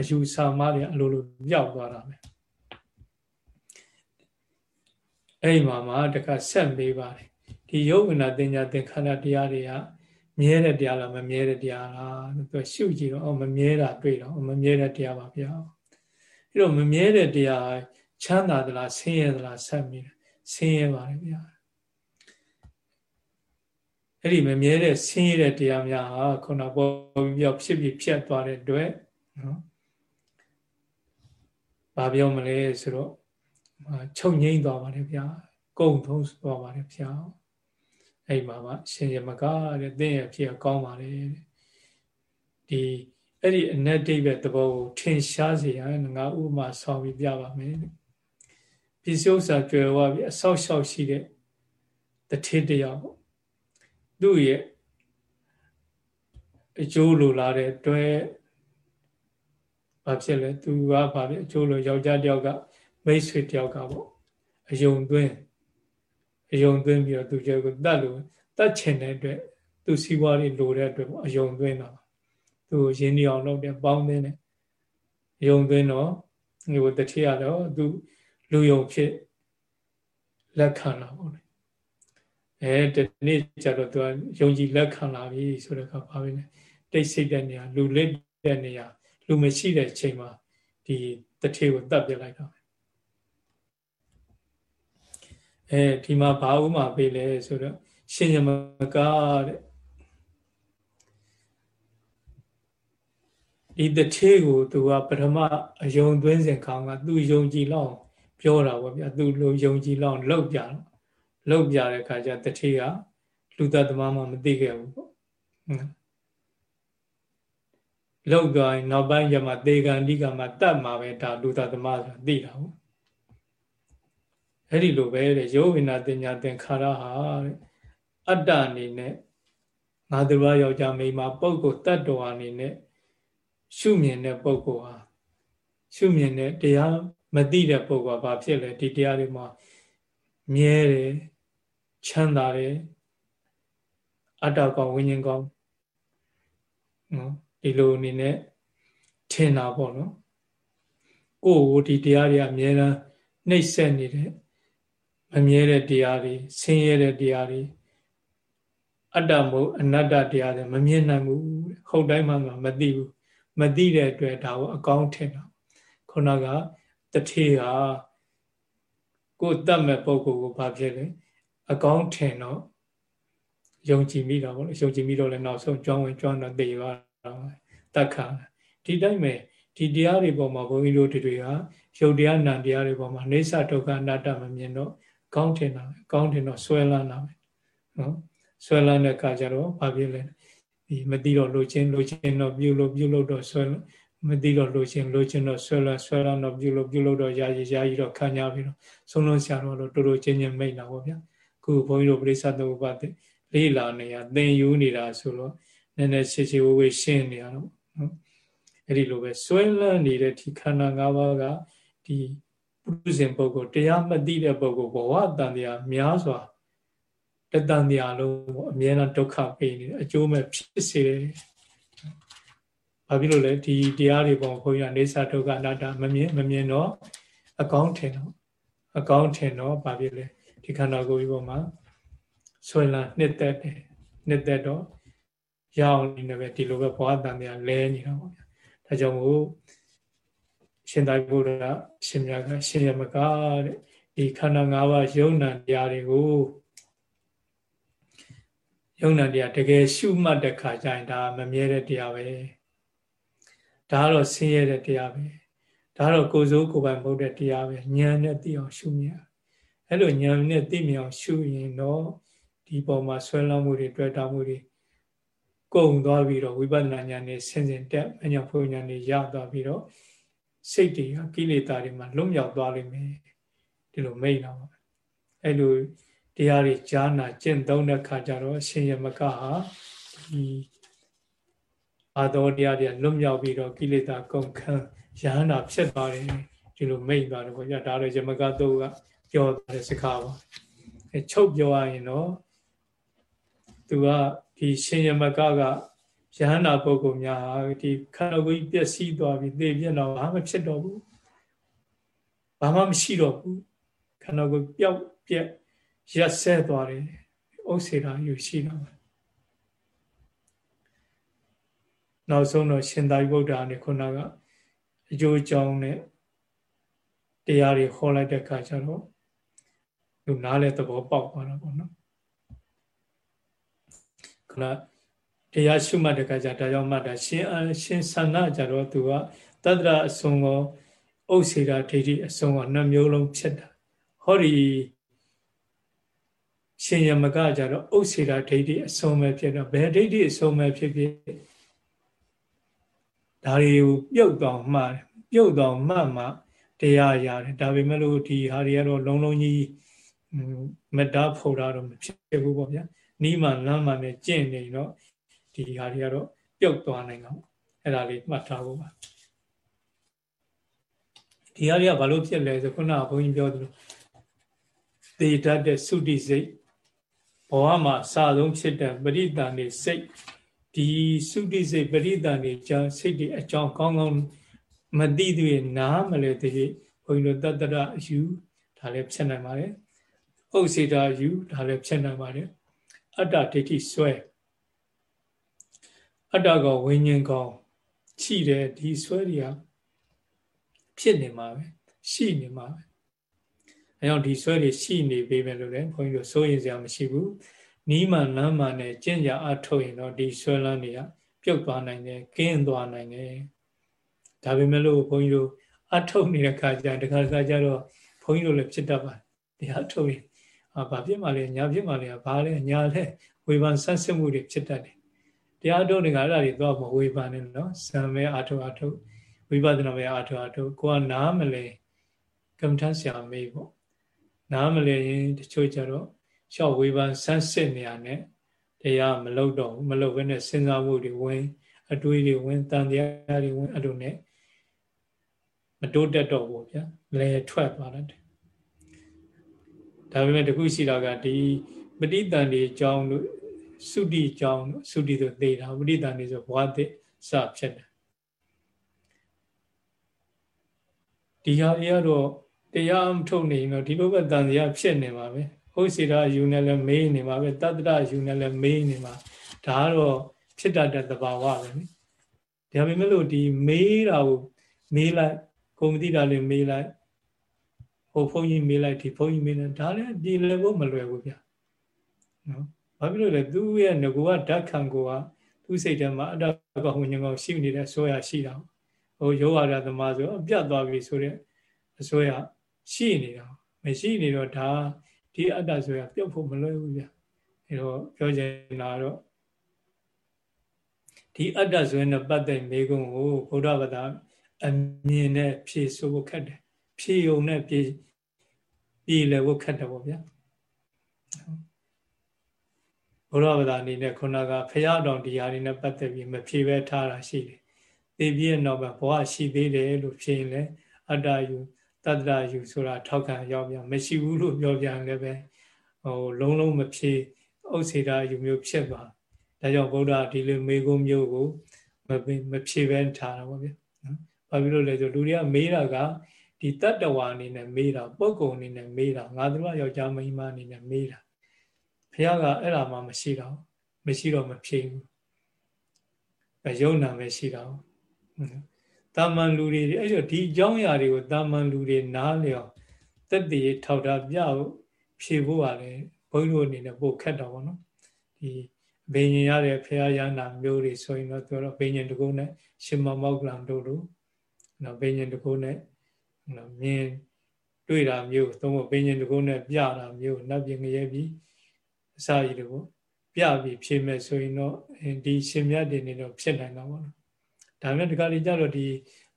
အယူဆမှတွေအလိုလိုပြောက်သွားတာပဲအဲ့ဒီမှာမှတခါဆက်မေးပါတယ်ဒီယုတ်ဝိနာတင်ညာသင်္ခါရတရားတွေက မြဲတဲ့တရားလားမမြဲတဲ့တရားလားသူရှုကြည့်တော့အော်မမြဲတာတွေ့တော့မမြဲတဲ့တရားပါဗျာအဲ့တော့မမြဲတဲ့တရားချမ်းသာသလားဆင်းရဲသလားဆက်ပြီးဆင်းရဲပါတယ်ဗျာအဲ့ဒီမမြဲတဲ့ဆင်းရဲတဲ့တရားများဟာခုနပေါ်ပြီးပြောဖြစ်ပြီးဖြတ်သွားတဲ့အတွက်နော်ဘာပြောမလဲဆိုတော့ချုပ်ငိမ့်သွားပါတယ်ဗျာကုံထုံးသွားပါတယ်ဗျာ အဲ့မှာမှရှင်ရမကတဲ့သင်ရဲ့ဖြစ်ကောင်းပါလေဒီအဲ့ဒီအနက်တိပဲသဘောကိုထင်ရှားစေရငါဥမာဆောင်းပြီးပြပါမယ်ပစ္စည်းဥစ္စာကျွယ်ဝပြီးအဆောက်ရှောက်ရှိတဲ့တထေးတရားပေါ့သူ့ရဲ့အကျိုးလိုလာတဲ့အတွက်ဘာဖြစ်လဲသူကဘာဖြစ်အကျိုးလိုယောက်ျားတယောက်ကမိတ်ဆွေတယောက်ကပေါ့အယုံသွင်း အယုံသွင်းပြီးတော့သူကျကိုတတ်လို့တတ်ချင်တဲ့အတွက်သူစီးပွားရေးလိုတဲ့အတွက်အယုံသွင်းတာသူရင်းနှီးအောင်လုပ်တယ်ပေါင်းသင်းတယ်အယုံသွင်းတော့ဒီကိုတတိယတော့သူလူယုံဖြစ်လက်ခံလာပေါ့လေအဲဒီနေ့ကျတော့သူကယုံကြည်လက်ခံလာပြီဆိုတော့ကဘာပဲလဲတိတ်ဆိတ်တဲ့နေရာလူလက်တဲ့နေရာလူမရှိတဲ့ချိန်မှာဒီတထေကိုတတ်ပြလိုက်တာ အဲဒီမှာဘာဥမာပေးလဲဆိုတော့ရှင်ယမကတဲ့ဒီတထေကိုသူကပထမအယုံသွင်းစဉ်ခေါင်းကသူယုံကြည်လောက်ပြောတာပေါ့ဗျာသူလိုယုံကြည်လောက်လောက်ပြတော့လောက်ပြတဲ့အခါကျတထေကလူသက်သမားမှမသိခဲ့ဘူးပေါ့လောက်သွားရင်နောက်ပိုင်းကျမှသေကံလိကမှာတတ်မှာပဲဒါလူသက်သမားဆိုတာသိတာဟုတ် အဲ့ဒီလိုပဲတဲ့ယောဝိနာတင်ညာသင်္ခါရဟာတဲ့အတ္တအနေနဲ့ငါသူရယောက်ျားမိန်းမပုဂ္ဂိုလ်တတ္တဝါအနေနဲ့ရှုမြင်တဲ့ပုဂ္ဂိုလ်ဟာရှုမြင်တဲ့တရားမသိတဲ့ပုဂ္ဂိုလ်ကဘာဖြစ်လဲဒီတရားတွေမှာမြဲတယ်ချမ်းသာတယ်အတ္တကောင်ဝိညာဉ်ကောင်နော်ဒီလိုအနေနဲ့ထင်တာပေါ့နော်ကိုယ်ကိုဒီတရားတွေအမြဲတမ်းနှိပ်စက်နေတဲ့ မမြဲတဲ့တရားတွေဆင်းရဲတဲ့တရားတွေအတ္တမဟုတ်အနတ္တတရားတွေမမြင်နိုင်ဘူးဟုတ်တိုင်းမှမသိဘူးမသိတဲ့အတွက်ဒါကိုအကောင်းထင်တာခုနကတထေဟာကိုယ်တတ်မဲ့ပုံကိုဘာဖြစ်လဲအကောင်းထင်တော့ယုံကြည်မိတာပေါ့လေယုံကြည်မိတော့လည်းနောက်ဆုံးကြွားဝင်ကြွားတော့သိသွားတာတတ်ခါဒီတိုင်းပဲဒီတရားတွေပေါ်မှာဘုန်းကြီးတို့တွေကယုတ်တရားနံတရားတွေပေါ်မှာအိဋ္ဌဒုက္ခအနတ္တမမြင်တော့ ကောင်းထင်တာပဲကောင်းထင်တော့ဆွဲလန်းတာပဲနော်ဆွဲလန်းတဲ့အခါကျတော့ဘာဖြစ်လဲဒီမသိတော့လိုချင်းလိုချင်းတော့ပြုလို့ပြုလို့တော့ဆွဲမသိတော့လိုချင်းလိုချင်းတော့ဆွဲလာဆွဲလာတော့ပြုလို့ပြုလို့တော့ရာကြီးရာကြီးတော့ခံကြပြီးတော့ဆုံးလုံးဆရာတော်တို့တို့တို့ချင်းချင်းမိတ်လာပေါ့ဗျာခုဘုန်းကြီးတို့ပြိဿသုဘတ်လေးလာနေရသင်ယူနေတာဆိုတော့နည်းနည်းရှင်းရှင်းဝေးဝေးရှင်းနေရတော့နော်အဲ့ဒီလိုပဲဆွဲလန်းနေတဲ့ဒီခန္ဓာ၅ပါးကဒီ ပုရုဇဉ်ပုဂ္ဂိုလ်တရားမသိတဲ့ပုဂ္ဂိုလ်ဘဝတန်တရားများစွာတတန်တရားလုံးအမြဲတမ်းဒုက္ခပေးနေတယ်အကျိုးမဲ့ဖြစ်စေတယ်။ဘာဖြစ်လို့လဲဒီတရားတွေပေါ်ခွင့်ရနေစာဒုက္ခအနတ္တမမြင်မမြင်တော့အကောင်းထင်တော့အကောင်းထင်တော့ဘာဖြစ်လဲဒီခန္ဓာကိုယ်ကြီးပေါ်မှာဆွဲလာနှစ်သက်တယ်နှစ်သက်တော့ရအောင်နေပဲဒီလိုပဲဘဝတန်တရားလဲနေတာပေါ့ဗျာ။ဒါကြောင့်မို့ ရှင်သာဘုရားရှင်မြတ်ကရှင်ရမကတဲ့ဒီခန္ဓာ၅ပါးယုံနာတရားတွေကိုယုံနာတရားတကယ်ရှုမှတ်တဲ့ခါကျရင်ဒါမမြဲတဲ့တရားပဲဒါကတော့ဆင်းရဲတဲ့တရားပဲဒါကတော့ကိုယ်စိုးကိုယ်ပိုင်မဟုတ်တဲ့တရားပဲဉာဏ်နဲ့သိအောင်ရှုမြင်အဲ့လိုဉာဏ်နဲ့သိမြင်အောင်ရှုရင်တော့ဒီပေါ်မှာဆွဲလန်းမှုတွေတွေ့တာမှုတွေကုန်သွားပြီးတော့ဝိပဿနာဉာဏ်နဲ့ဆင်ဆင်တက်အညာဖို့ဉာဏ်နဲ့ရသွားပြီးတော့ စိတ်တွေကကိလေသာတွေမှာလွတ်မြောက်သွားလိမ့်မယ်ဒီလိုမိတ်လာပါအဲ့လိုတရားတွေကြားနာကျင့်သုံးတဲ့ခါကျတော့ရှင်ရမကဟာဒီအာတော်တရားတွေလွတ်မြောက်ပြီးတော့ကိလေသာကုန်ခန်းရဟန္တာဖြစ်သွားတယ်ဒီလိုမိတ်သွားတယ်ပေါ့ဗျာဒါတော့ရမကတော့ကပြောတဲ့စကားပါအဲချုပ်ပြောရရင်တော့သူကဒီရှင်ရမကက ယဟန္တာပုဂ္ဂိုလ်များဟာဒီခန္ဓာကိုယ်ပျက်စီးသွားပြီသိပြတော့ဘာမှဖြစ်တော့ဘူးဘာမှမရှိတော့ဘူးခန္ဓာကိုယ်ပျောက်ပြက်ရက်ဆဲသွားတယ်ဥစ္စေတာယူရှိတော့နောက်ဆုံးတော့ရှင်သာရိပုတ္တရာနဲ့ခုနကအကျိုးအကြောင်းနဲ့တရားတွေဟောလိုက်တဲ့အခါကျတော့သူနားလဲသဘောပေါက်သွားတာပေါ့နော်ခုန တရားရှုမှတ်တဲ့အခါကျဒါကြောင့်မှတ်တာရှင်အရှင်ဆန္ဒကြတော့သူကတတ္တရအစုံကိုဥစ္စေတာဒိဋ္ဌိအစုံကနှစ်မျိုးလုံးဖြစ်တာဟောဒီရှင်ယမကကြတော့ဥစ္စေတာဒိဋ္ဌိအဆုံးပဲဖြစ်တော့ဘယ်ဒိဋ္ဌိအဆုံးပဲဖြစ်ဖြစ်ဒါတွေကိုပြုတ်တော့မှပြုတ်တော့မှမှတရားရတယ်ဒါပေမဲ့လို့ဒီဟာတွေကတော့လုံးလုံးကြီးမတ္တဖို့တာတော့မဖြစ်ဘူးပေါ့ဗျာနီးမှလမ်းမှနဲ့ကျင့်နေတော့ ဒီဟာတွေကတော့ပြုတ်သွားနိုင်တော့အဲ့ဒါလေးမှတ်ထားဖို့ပါဒီဟာတွေကဘာလို့ဖြစ်လဲဆိုခုနကဘုန်းကြီးပြောသလိုသေတတ်တဲ့သုတိစိတ်ဘဝမှာအစဆုံးဖြစ်တဲ့ပရိသန်နေစိတ်ဒီသုတိစိတ်ပရိသန်နေကြောင့်စိတ်တွေအကြောင်းကောင်းကောင်းမသိသေးရင်နားမလဲတည်းဘုန်းကြီးတို့တတ္တရအယူဒါလည်းဖြစ်နိုင်ပါတယ်ဥစ္စေတာယူဒါလည်းဖြစ်နိုင်ပါတယ်အတ္တဒိဋ္ဌိဆွဲ အတ္တကဝိညာဉ်ကောင်ချိတယ်ဒီဆွဲတွေကဖြစ်နေမှာပဲရှိနေမှာပဲအဲကြောင့်ဒီဆွဲတွေရှိနေပေမဲ့လို့လည်းဘုန်းကြီးတို့စိုးရင်စရာမရှိဘူးနီးမှန်လမ်းမှန်နဲ့ကျင့်ကြအထုတ်ရင်တော့ဒီဆွဲလန်းတွေကပြုတ်သွားနိုင်တယ်ကင်းသွားနိုင်တယ်ဒါပေမဲ့လို့ဘုန်းကြီးတို့အထုတ်နေတဲ့ခါကျတခါတခါကျတော့ဘုန်းကြီးတို့လည်းဖြစ်တတ်ပါတယ်တရားထုတ်ရင်အာဘာဖြစ်မှလဲညာဖြစ်မှလဲဘာလဲညာလဲဝေဖန်ဆန်းစစ်မှုတွေဖြစ်တတ်တယ် တရားထုတ်နေကအဲ့ဒါတွေတော့မဝေဖန်နဲ့နော်ဇံမဲအထုတ်အထုတ်ဝိပဿနာမဲအထုတ်အထုတ်ကိုကနားမလဲကမ္မထဆရာမေးပေါ့နားမလဲရင်တချို့ကြတော့ရှောက်ဝေဖန်ဆန်းစစ်နေရနဲ့တရားမလုပ်တော့ဘူးမလုပ်ဘဲနဲ့စဉ်းစားမှုတွေဝင်အတွေးတွေဝင်တန်တရားတွေဝင်အဲ့လိုနဲ့မတိုးတက်တော့ဘူးဗျာလဲထွက်သွားတယ်ဒါပေမဲ့တခုရှိတာကဒီပဋိသန္ဓေအကြောင်းလို့ သုတိအကြောင်းသုတိဆိုသိတာပဋိသန္ဓေဆိုဘဝသစ်စဖြစ်တယ်ဒီဟာတွေကတော့တရားမထုတ်နေရင်တော့ဒီလိုပဲတန်တရားဖြစ်နေမှာပဲဟုတ်စီရာယူနဲ့လည်းမေးနေမှာပဲတတ္တရယူနဲ့လည်းမေးနေမှာဒါကတော့ဖြစ်တတ်တဲ့သဘာဝပဲနိဒါပေမဲ့လို့ဒီမေးတာကိုမေးလိုက်ကိုမသိတာလေးမေးလိုက်ဟိုဘုန်းကြီးမေးလိုက်ဒီဘုန်းကြီးမေးလိုက်ဒါလည်းဒီလည်းကိုမလွယ်ဘူးဗျနော် ဘာဖြစ်လို့လဲသူရဲ့ငကူကဓာတ်ခံကိုကသူ့စိတ်ထဲမှာအတ္တကဝိညာဉ်ကောင်ရှိနေတဲ့ဆိုရရှိတာဟိုယောဂရသမားဆိုအပြတ်သွားပြီဆိုတဲ့အစိုးရရှိနေတာမရှိနေတော့ဒါဒီအတ္တဆိုရပြုတ်ဖို့မလွယ်ဘူးဗျအဲတော့ပြောချင်တာတော့ဒီအတ္တဇွဲနဲ့ပတ်သက်မေကုံကိုဗုဒ္ဓဘာသာအမြင်နဲ့ဖြည့်ဆိုဖို့ခက်တယ်ဖြည့်ုံနဲ့ဖြည့်ပြည်လည်းဖို့ခက်တယ်ပေါ့ဗျာ ဘုရားဗဒါအနေနဲ့ခုနကဖရာတော်ဒီဟာတွေနဲ့ပတ်သက်ပြီးမဖြေပဲထားတာရှိတယ်။သိပြီးတော့ဘဝရှိသေးတယ်လို့ဖြေရင်လည်းအတ္တယူတတ္တယူဆိုတာထောက်ခံရောက်ပြန်မရှိဘူးလို့ပြောပြန်လည်းပဲဟိုလုံးလုံးမဖြေဥစ္စေတာယူမျိုးဖြစ်သွားဒါကြောင့်ဗုဒ္ဓဒီလိုမေကုမျိုးကိုမမဖြေပဲထားတာပေါ့ဗျာနော်။ဘာဖြစ်လို့လဲဆိုလူတွေကမေးတာကဒီတတ္တဝါအနေနဲ့မေးတာပုဂ္ဂိုလ်အနေနဲ့မေးတာငါတို့ကယောက်ျားမိန်းမအနေနဲ့မေးတာ ဘုရားကအဲ့ဒါမှမရှိတော့မရှိတော့မဖြေဘူးယုံနာပဲရှိတော့တာမန်လူတွေအဲ့တော့ဒီအကြောင်းအရာတွေကိုတာမန်လူတွေနားလျော်တက်တည်ထောက်တာပြဖို့ဖြေဖို့ကလည်းဘုန်းကြီးတို့အနေနဲ့ပို့ခက်တော့ဗောနော်ဒီဘိညာဉ်ရတဲ့ဖရာရနာမျိုးတွေဆိုရင်တော့သူတော့ဘိညာဉ်တကုနဲ့ရှင်မမောက္ကလံတို့လိုနော်ဘိညာဉ်တကုနဲ့နော်မြင်တွေ့တာမျိုးသုံးဖို့ဘိညာဉ်တကုနဲ့ပြတာမျိုးနတ်ပြင်ငရဲပြီး အစာရည်တွေပေါ့ပြပြီးဖြေမဲ့ဆိုရင်တော့ဒီရှင်မြတ်တွေနေတော့ဖြစ်နိုင်တာပေါ့နော်ဒါမဲ့ဒီကလေးကြတော့ဒီ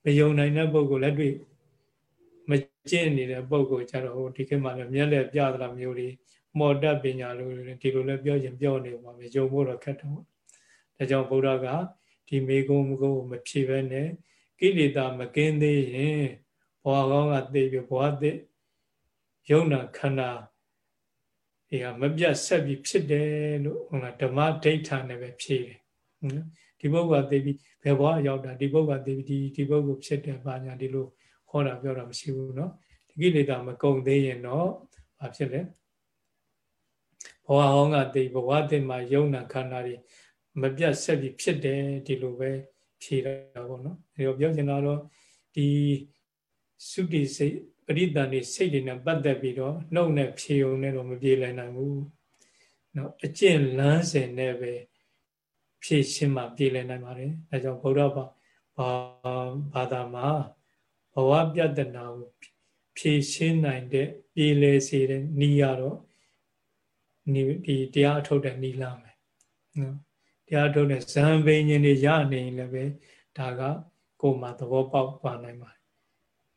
မယုံနိုင်တဲ့ပုံကိုလက်တွေ့မကျင့်နေတဲ့ပုံကိုကြတော့ဟိုဒီခေတ်မှာလည်းမျက်လက်ပြသလားမျိုးတွေမော်တတ်ပညာလိုဒီလိုလည်းပြောရင်ပြောနေပါမယ်ယုံဖို့တော့ခက်တယ်ပေါ့ဒါကြောင့်ဗုဒ္ဓကဒီမေကုံမကုံမဖြေဘဲနဲ့ကိလေသာမကင်းသေးရင်ဘဝကောင်းကသိပြီးဘဝသစ်ယုံနာခန္ဓာ ဒီဟာမပြတ်ဆက်ပြီးဖြစ်တယ်လို့ဟိုကဓမ္မဒိဋ္ဌာနဲ့ပဲဖြေတယ်နော်ဒီဘုရားသေပြီးဘယ်ဘဝရောက်တာဒီဘုရားသေပြီးဒီဒီဘုကိုဖြစ်တယ်ဘာညာဒီလိုဟောတာပြောတာမရှိဘူးနော်ဒီကိလေသာမကုန်သေးရင်တော့ဘာဖြစ်လဲဘဝဟောင်းကသေဘဝသေမှာယုံနာခန္ဓာတွေမပြတ်ဆက်ပြီးဖြစ်တယ်ဒီလိုပဲဖြေတာပေါ့နော်ဒါပြောချင်တာတော့ဒီသုတိစိတ် ပရိသန်နေစိတ်တွေနဲ့ပတ်သက်ပြီးတော့နှုတ်နဲ့ဖြေုံနဲ့တော့မပြေလည်နိုင်ဘူးเนาะအကျင့်လမ်းစဉ်နဲ့ပဲဖြည့်ရှင်းမှပြေလည်နိုင်ပါတယ်အဲကြောင့်ဗုဒ္ဓဘာဘာသာမှာဘဝပြဿနာကိုဖြည့်ရှင်းနိုင်တဲ့ပြေလည်စေတဲ့ဤရတော့ဒီတရားအထုတ်တဲ့ဤလာမယ်နော်တရားထုတ်တဲ့ဇံပင်ရှင်တွေရနေရင်လည်းပဲဒါကကိုယ်မှာသဘောပေါက်ပါနိုင်ပါတယ် ်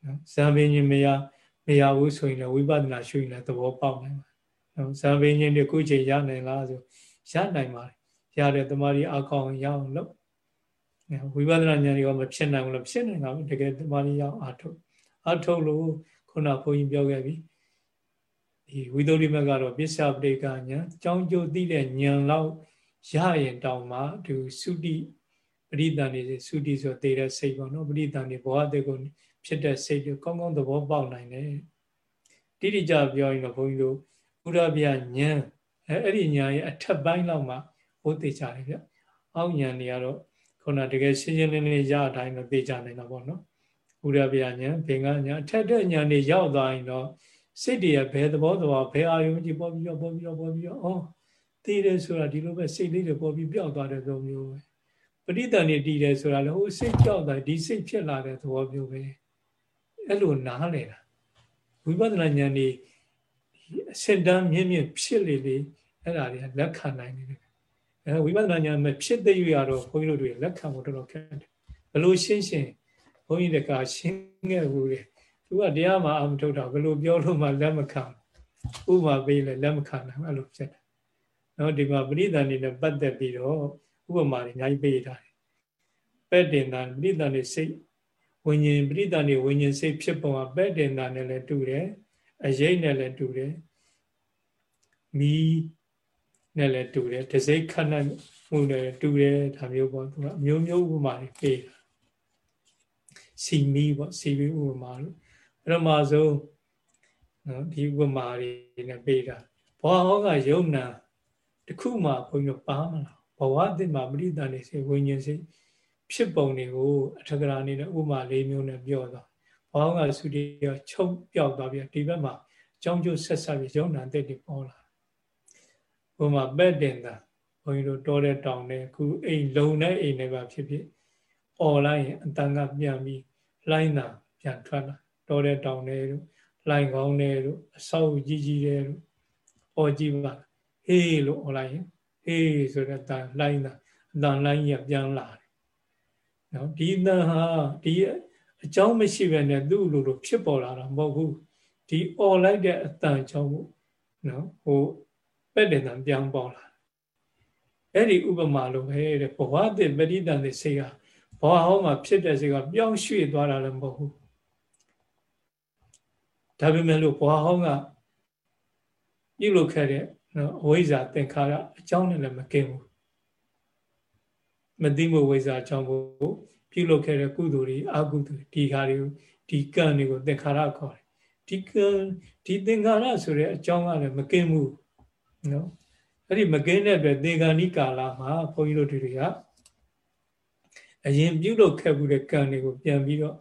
နော်ဇံပင်ရှင်မရမရဘူးဆိုရင်လည်းဝိပဿနာရှုရင်လည်းသဘောပေါက်နိုင်ပါတယ်နော်ဇံပင်ရှင်တွေခုချိန်ရနိုင်လားဆိုရနိုင်ပါတယ်ရတဲ့တမာရီအကောင်ရအောင်လုပ်ဝိပဿနာဉာဏ်တွေကမဖြစ်နိုင်ဘူးလို့ဖြစ်နေတာပဲတကယ်တမာရီရအောင်အထုတ်အထုတ်လို့ခုနဘုန်းကြီးပြောခဲ့ပြီဒီဝိသုဒ္ဓိမကတော့ပစ္စယပရိကဉာဏ်အကြောင်းကျိုးသိတဲ့ဉာဏ်လောက်ရရင်တောင်မှဒီသုတိပရိသန်နေသုတိဆိုသေတဲ့စိတ်ပေါ့နော်ပရိသန်နေဘဝတည်းကို ဖြစ်တဲ့စိတ်ကိုကောင်းကောင်းသဘောပေါက်နိုင်တယ်တိတိကျပြောရင်တော့ဘုန်းကြီးတို့ဥရဗျဉာဏ်အဲအဲ့ဒီဉာဏ်ရဲ့အထက်ပိုင်းလောက်မှဟိုသိကြတယ်ဗျအောက်ဉာဏ်တွေကတော့ခုနတကယ်ရှင်းရှင်းလင်းလင်းရအတိုင်းတော့သိကြနိုင်တာပေါ့နော်ဥရဗျဉာဏ်ဘင်္ဂဉာဏ်အထက်တဲ့ဉာဏ်တွေရောက်သွားရင်တော့စိတ်တွေရဲ့ဘယ်သဘောသဘောဘယ်အာယုံကြီးပေါ်ပြီးတော့ပေါ်ပြီးတော့ပေါ်ပြီးတော့အော်သိတယ်ဆိုတာဒီလိုပဲစိတ်လေးတွေပေါ်ပြီးပျောက်သွားတဲ့သဘောမျိုးပဲပဋိသန္ဓေတည်တယ်ဆိုတာလည်းဟိုစိတ်ကြောက်တာဒီစိတ်ဖြစ်လာတဲ့သဘောမျိုးပဲ အဲ့လိုနားလေတာဝိပဿနာဉာဏ်นี่အစင်တန်းမြင့်မြင့်ဖြစ်လေလေအဲ့ဒါတွေကလက်ခံနိုင်နေတယ်အဲဝိပဿနာဉာဏ်မဖြစ်သေးရတော့ဘုန်းကြီးတို့တွေလက်ခံဖို့တော်တော်ခက်တယ်ဘလို့ရှင်းရှင်းဘုန်းကြီးတကရှင်းခဲ့ဘူးလေသူကတရားမှအမထုတ်တာဘလို့ပြောလို့မှလက်မခံဥပမာပေးလဲလက်မခံနိုင်အဲ့လိုဖြစ်တယ်နော်ဒီမှာပရိသန်နေနဲ့ပတ်သက်ပြီးတော့ဥပမာတွေအများကြီးပေးထားတယ်ပဲ့တင်တာပရိသန်နေစိတ် ဝิญဉ်ပရိသန်နေဝิญဉ်စိတ်ဖြစ်ပုံကပဲ့တင်တာနဲ့လည်းတူတယ်အရေးနဲ့လည်းတူတယ်မီးနဲ့လည်းတူတယ်တစိတ်ခဏမှုနဲ့တူတယ်ဒါမျိုးပေါ့သူကအမျိုးမျိုးဥပမာတွေပေးတာစီမီပေါ့စီမီဥပမာလို့ပထမဆုံးနော်ဒီဥပမာတွေနဲ့ပေးတာဘောဟောကယုံနာတခုမှဘုန်းကြီးပါမလားဘဝအစ်မှာပရိသန်နေစေဝိညာဉ်စေ ဖြစ်ပုံတွေကိုအထကရာအနေနဲ့ဥပမာ၄မျိုးနဲ့ပြောသွား။ဘောင်းကသုတိရောချုပ်ပြောက်သွားပြီးဒီဘက်မှာအကြောင်းကျိုးဆက်ဆက်ပြီးရုံဏတက်တွေပေါ်လာ။ဥပမာပဲ့တင်တာဘုန်းကြီးတို့တောတဲ့တောင်တဲ့ခုအိမ်လုံတဲ့အိမ်တွေပါဖြစ်ဖြစ်အော်လိုက်ရင်အတန်ကပြန်ပြီးလိုင်းတာပြန်ထွက်လာတောတဲ့တောင်တွေတို့လိုင်းကောင်းတွေတို့အဆောက်ကြီးကြီးတွေတို့အော်ကြည့်ပါဟေးလို့အော်လိုက်ရင်ဟေးဆိုတဲ့တန်လိုင်းတာအတန်လိုင်းရပြန်လာ နော်ဒီတန်ဟာဒီအကြောင်းမရှိဘဲနဲ့သူ့လိုလိုဖြစ်ပေါ်လာတာမဟုတ်ဘူးဒီអော်လိုက်တဲ့အတန်ကြောင့်နော်ဟိုပက်တဲ့တန်ပြန်ပေါ်လာအဲ့ဒီဥပမာလိုပဲတဲ့ဘဝတည်ပရိတန်တဲ့စိတ်ကဘဝဟောမှာဖြစ်တဲ့စိတ်ကပြောင်းရွှေ့သွားတာလည်းမဟုတ်ဘူးဒါပေမဲ့လို့ဘဝဟောကပြုလုပ်ခဲ့တဲ့နော်အဝိဇ္ဇာသင်္ခါရအကြောင်းနဲ့လည်းမကင်းဘူး မသိမှုဝိဇ္ဇာအကြောင်းကိုပြုလုပ်ခဲ့တဲ့ကုသိုလ်တွေအကုသိုလ်ဒီခါတွေကိုဒီကံတွေကိုသင်္ခါရခေါ်တယ်ဒီကံဒီသင်္ခါရဆိုတဲ့အကြောင်းကလည်းမကင်းဘူးနော်အဲ့ဒီမကင်းတဲ့အတွက်သေဂာနိကာလမှာဘုန်းကြီးတို့တွေကအရင်ပြုလုပ်ခဲ့မှုတဲ့ကံတွေကိုပြန်ပြီးတော့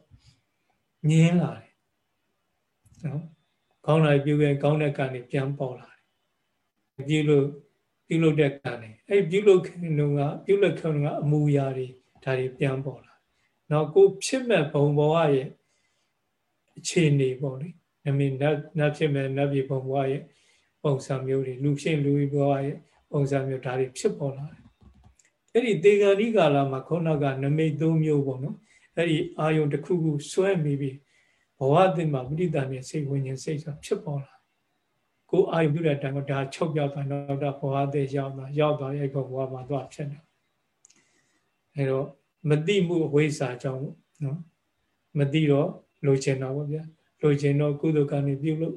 ငင်းလာတယ်နော်ကောင်းလာပြုခဲ့ကောင်းတဲ့ကံတွေပြန်ပေါ်လာတယ်ပြုလို့ ပြုလုပ်တဲ့ကံတွေအဲ့ပြုလုပ်ခင်တုန်းကပြုလုပ်ခင်တုန်းကအမူအရာတွေဒါတွေပြန်ပေါ်လာနောက်ကိုဖြစ်မဲ့ဘုံဘဝရဲ့အခြေအနေပေါ့လေနမင်းနတ်နတ်ဖြစ်မဲ့နတ်ပြည်ဘုံဘဝရဲ့ပုံစံမျိုးတွေလူဖြစ်လူဘဝရဲ့ပုံစံမျိုးဒါတွေဖြစ်ပေါ်လာတယ်အဲ့ဒီတေဂာနိကာလမှာခုနကနမိတ်၃မျိုးပေါ့နော်အဲ့ဒီအာယုံတစ်ခုခုစွဲမိပြီးဘဝအသစ်မှာပဋိသန္ဓေစိတ်ဝိညာဉ်စိတ်ဆိုဖြစ်ပေါ်လာ ကိုအာယုပြုတဲ့တိုင်ကဒါချုပ်ပြောက်သွားတော့ဒါဘဝအသစ်ရောက်သွားရောက်သွားအဲ့ဘဝမှာတော့ဖြစ်တယ်အဲ့တော့မတိမှုအဝိဇ္ဇာကြောင့်နော်မတိတော့လိုချင်တော့ဗောဗျာလိုချင်တော့ကုသကံနေပြုလို့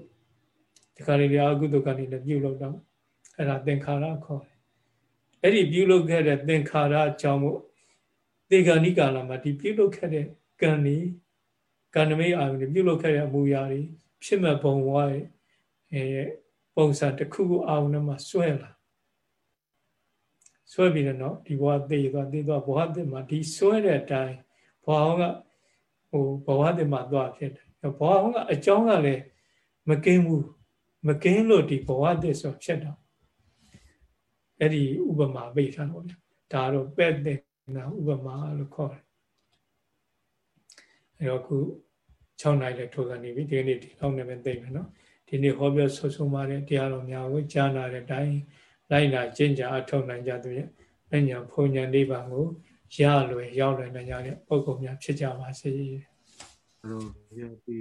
ဒီခါလေးလည်းအကုသကံနေလည်းပြုလို့တော့အဲ့ဒါသင်္ခါရခေါ်တယ်အဲ့ဒီပြုလုပ်ခဲ့တဲ့သင်္ခါရကြောင့်မို့သေဂာနိကာလမှာဒီပြုလုပ်ခဲ့တဲ့ကံနေကံနမိတ်အာရုံတွေပြုလုပ်ခဲ့တဲ့အမူအရာတွေဖြစ်မဲ့ဘုံဝါရဲ့အဲ ပုံစံတစ်ခုခုအာရုံနဲ့မှစွဲလာစွဲပြီးတော့ဒီဘဝသိသွားသိသွားဘဝသိမှာဒီစွဲတဲ့အတိုင်းဘဝကဟိုဘဝသိမှာသွားဖြစ်တယ်ဘဝကအကြောင်းကလည်းမကင်းဘူးမကင်းလို့ဒီဘဝသိဆိုဖြစ်တော့အဲ့ဒီဥပမာပေးထားတော့ဗျဒါတော့ပဲ့တဲ့နာဥပမာလို့ခေါ်တယ်အဲ့တော့ခု6နိုင်လဲထိုးကနေပြီဒီနေ့ဒီလောက်နဲ့ပဲသိမယ်နော် ဒီနေ့ဟောပြောဆွဆုံးပါတဲ့တရားတော်များကိုကြားနာတဲ့အတိုင်းလိုက်လာကျင့်ကြအထောက်နိုင်ကြသူရဲ့အညာဖုန်ညာနိဗ္ဗာန်ကိုရလွယ်ရောက်လွယ်နိုင်ကြတဲ့ပုဂ္ဂိုလ်များဖြစ်ကြပါစေ။အဲ့တော့ရပြီ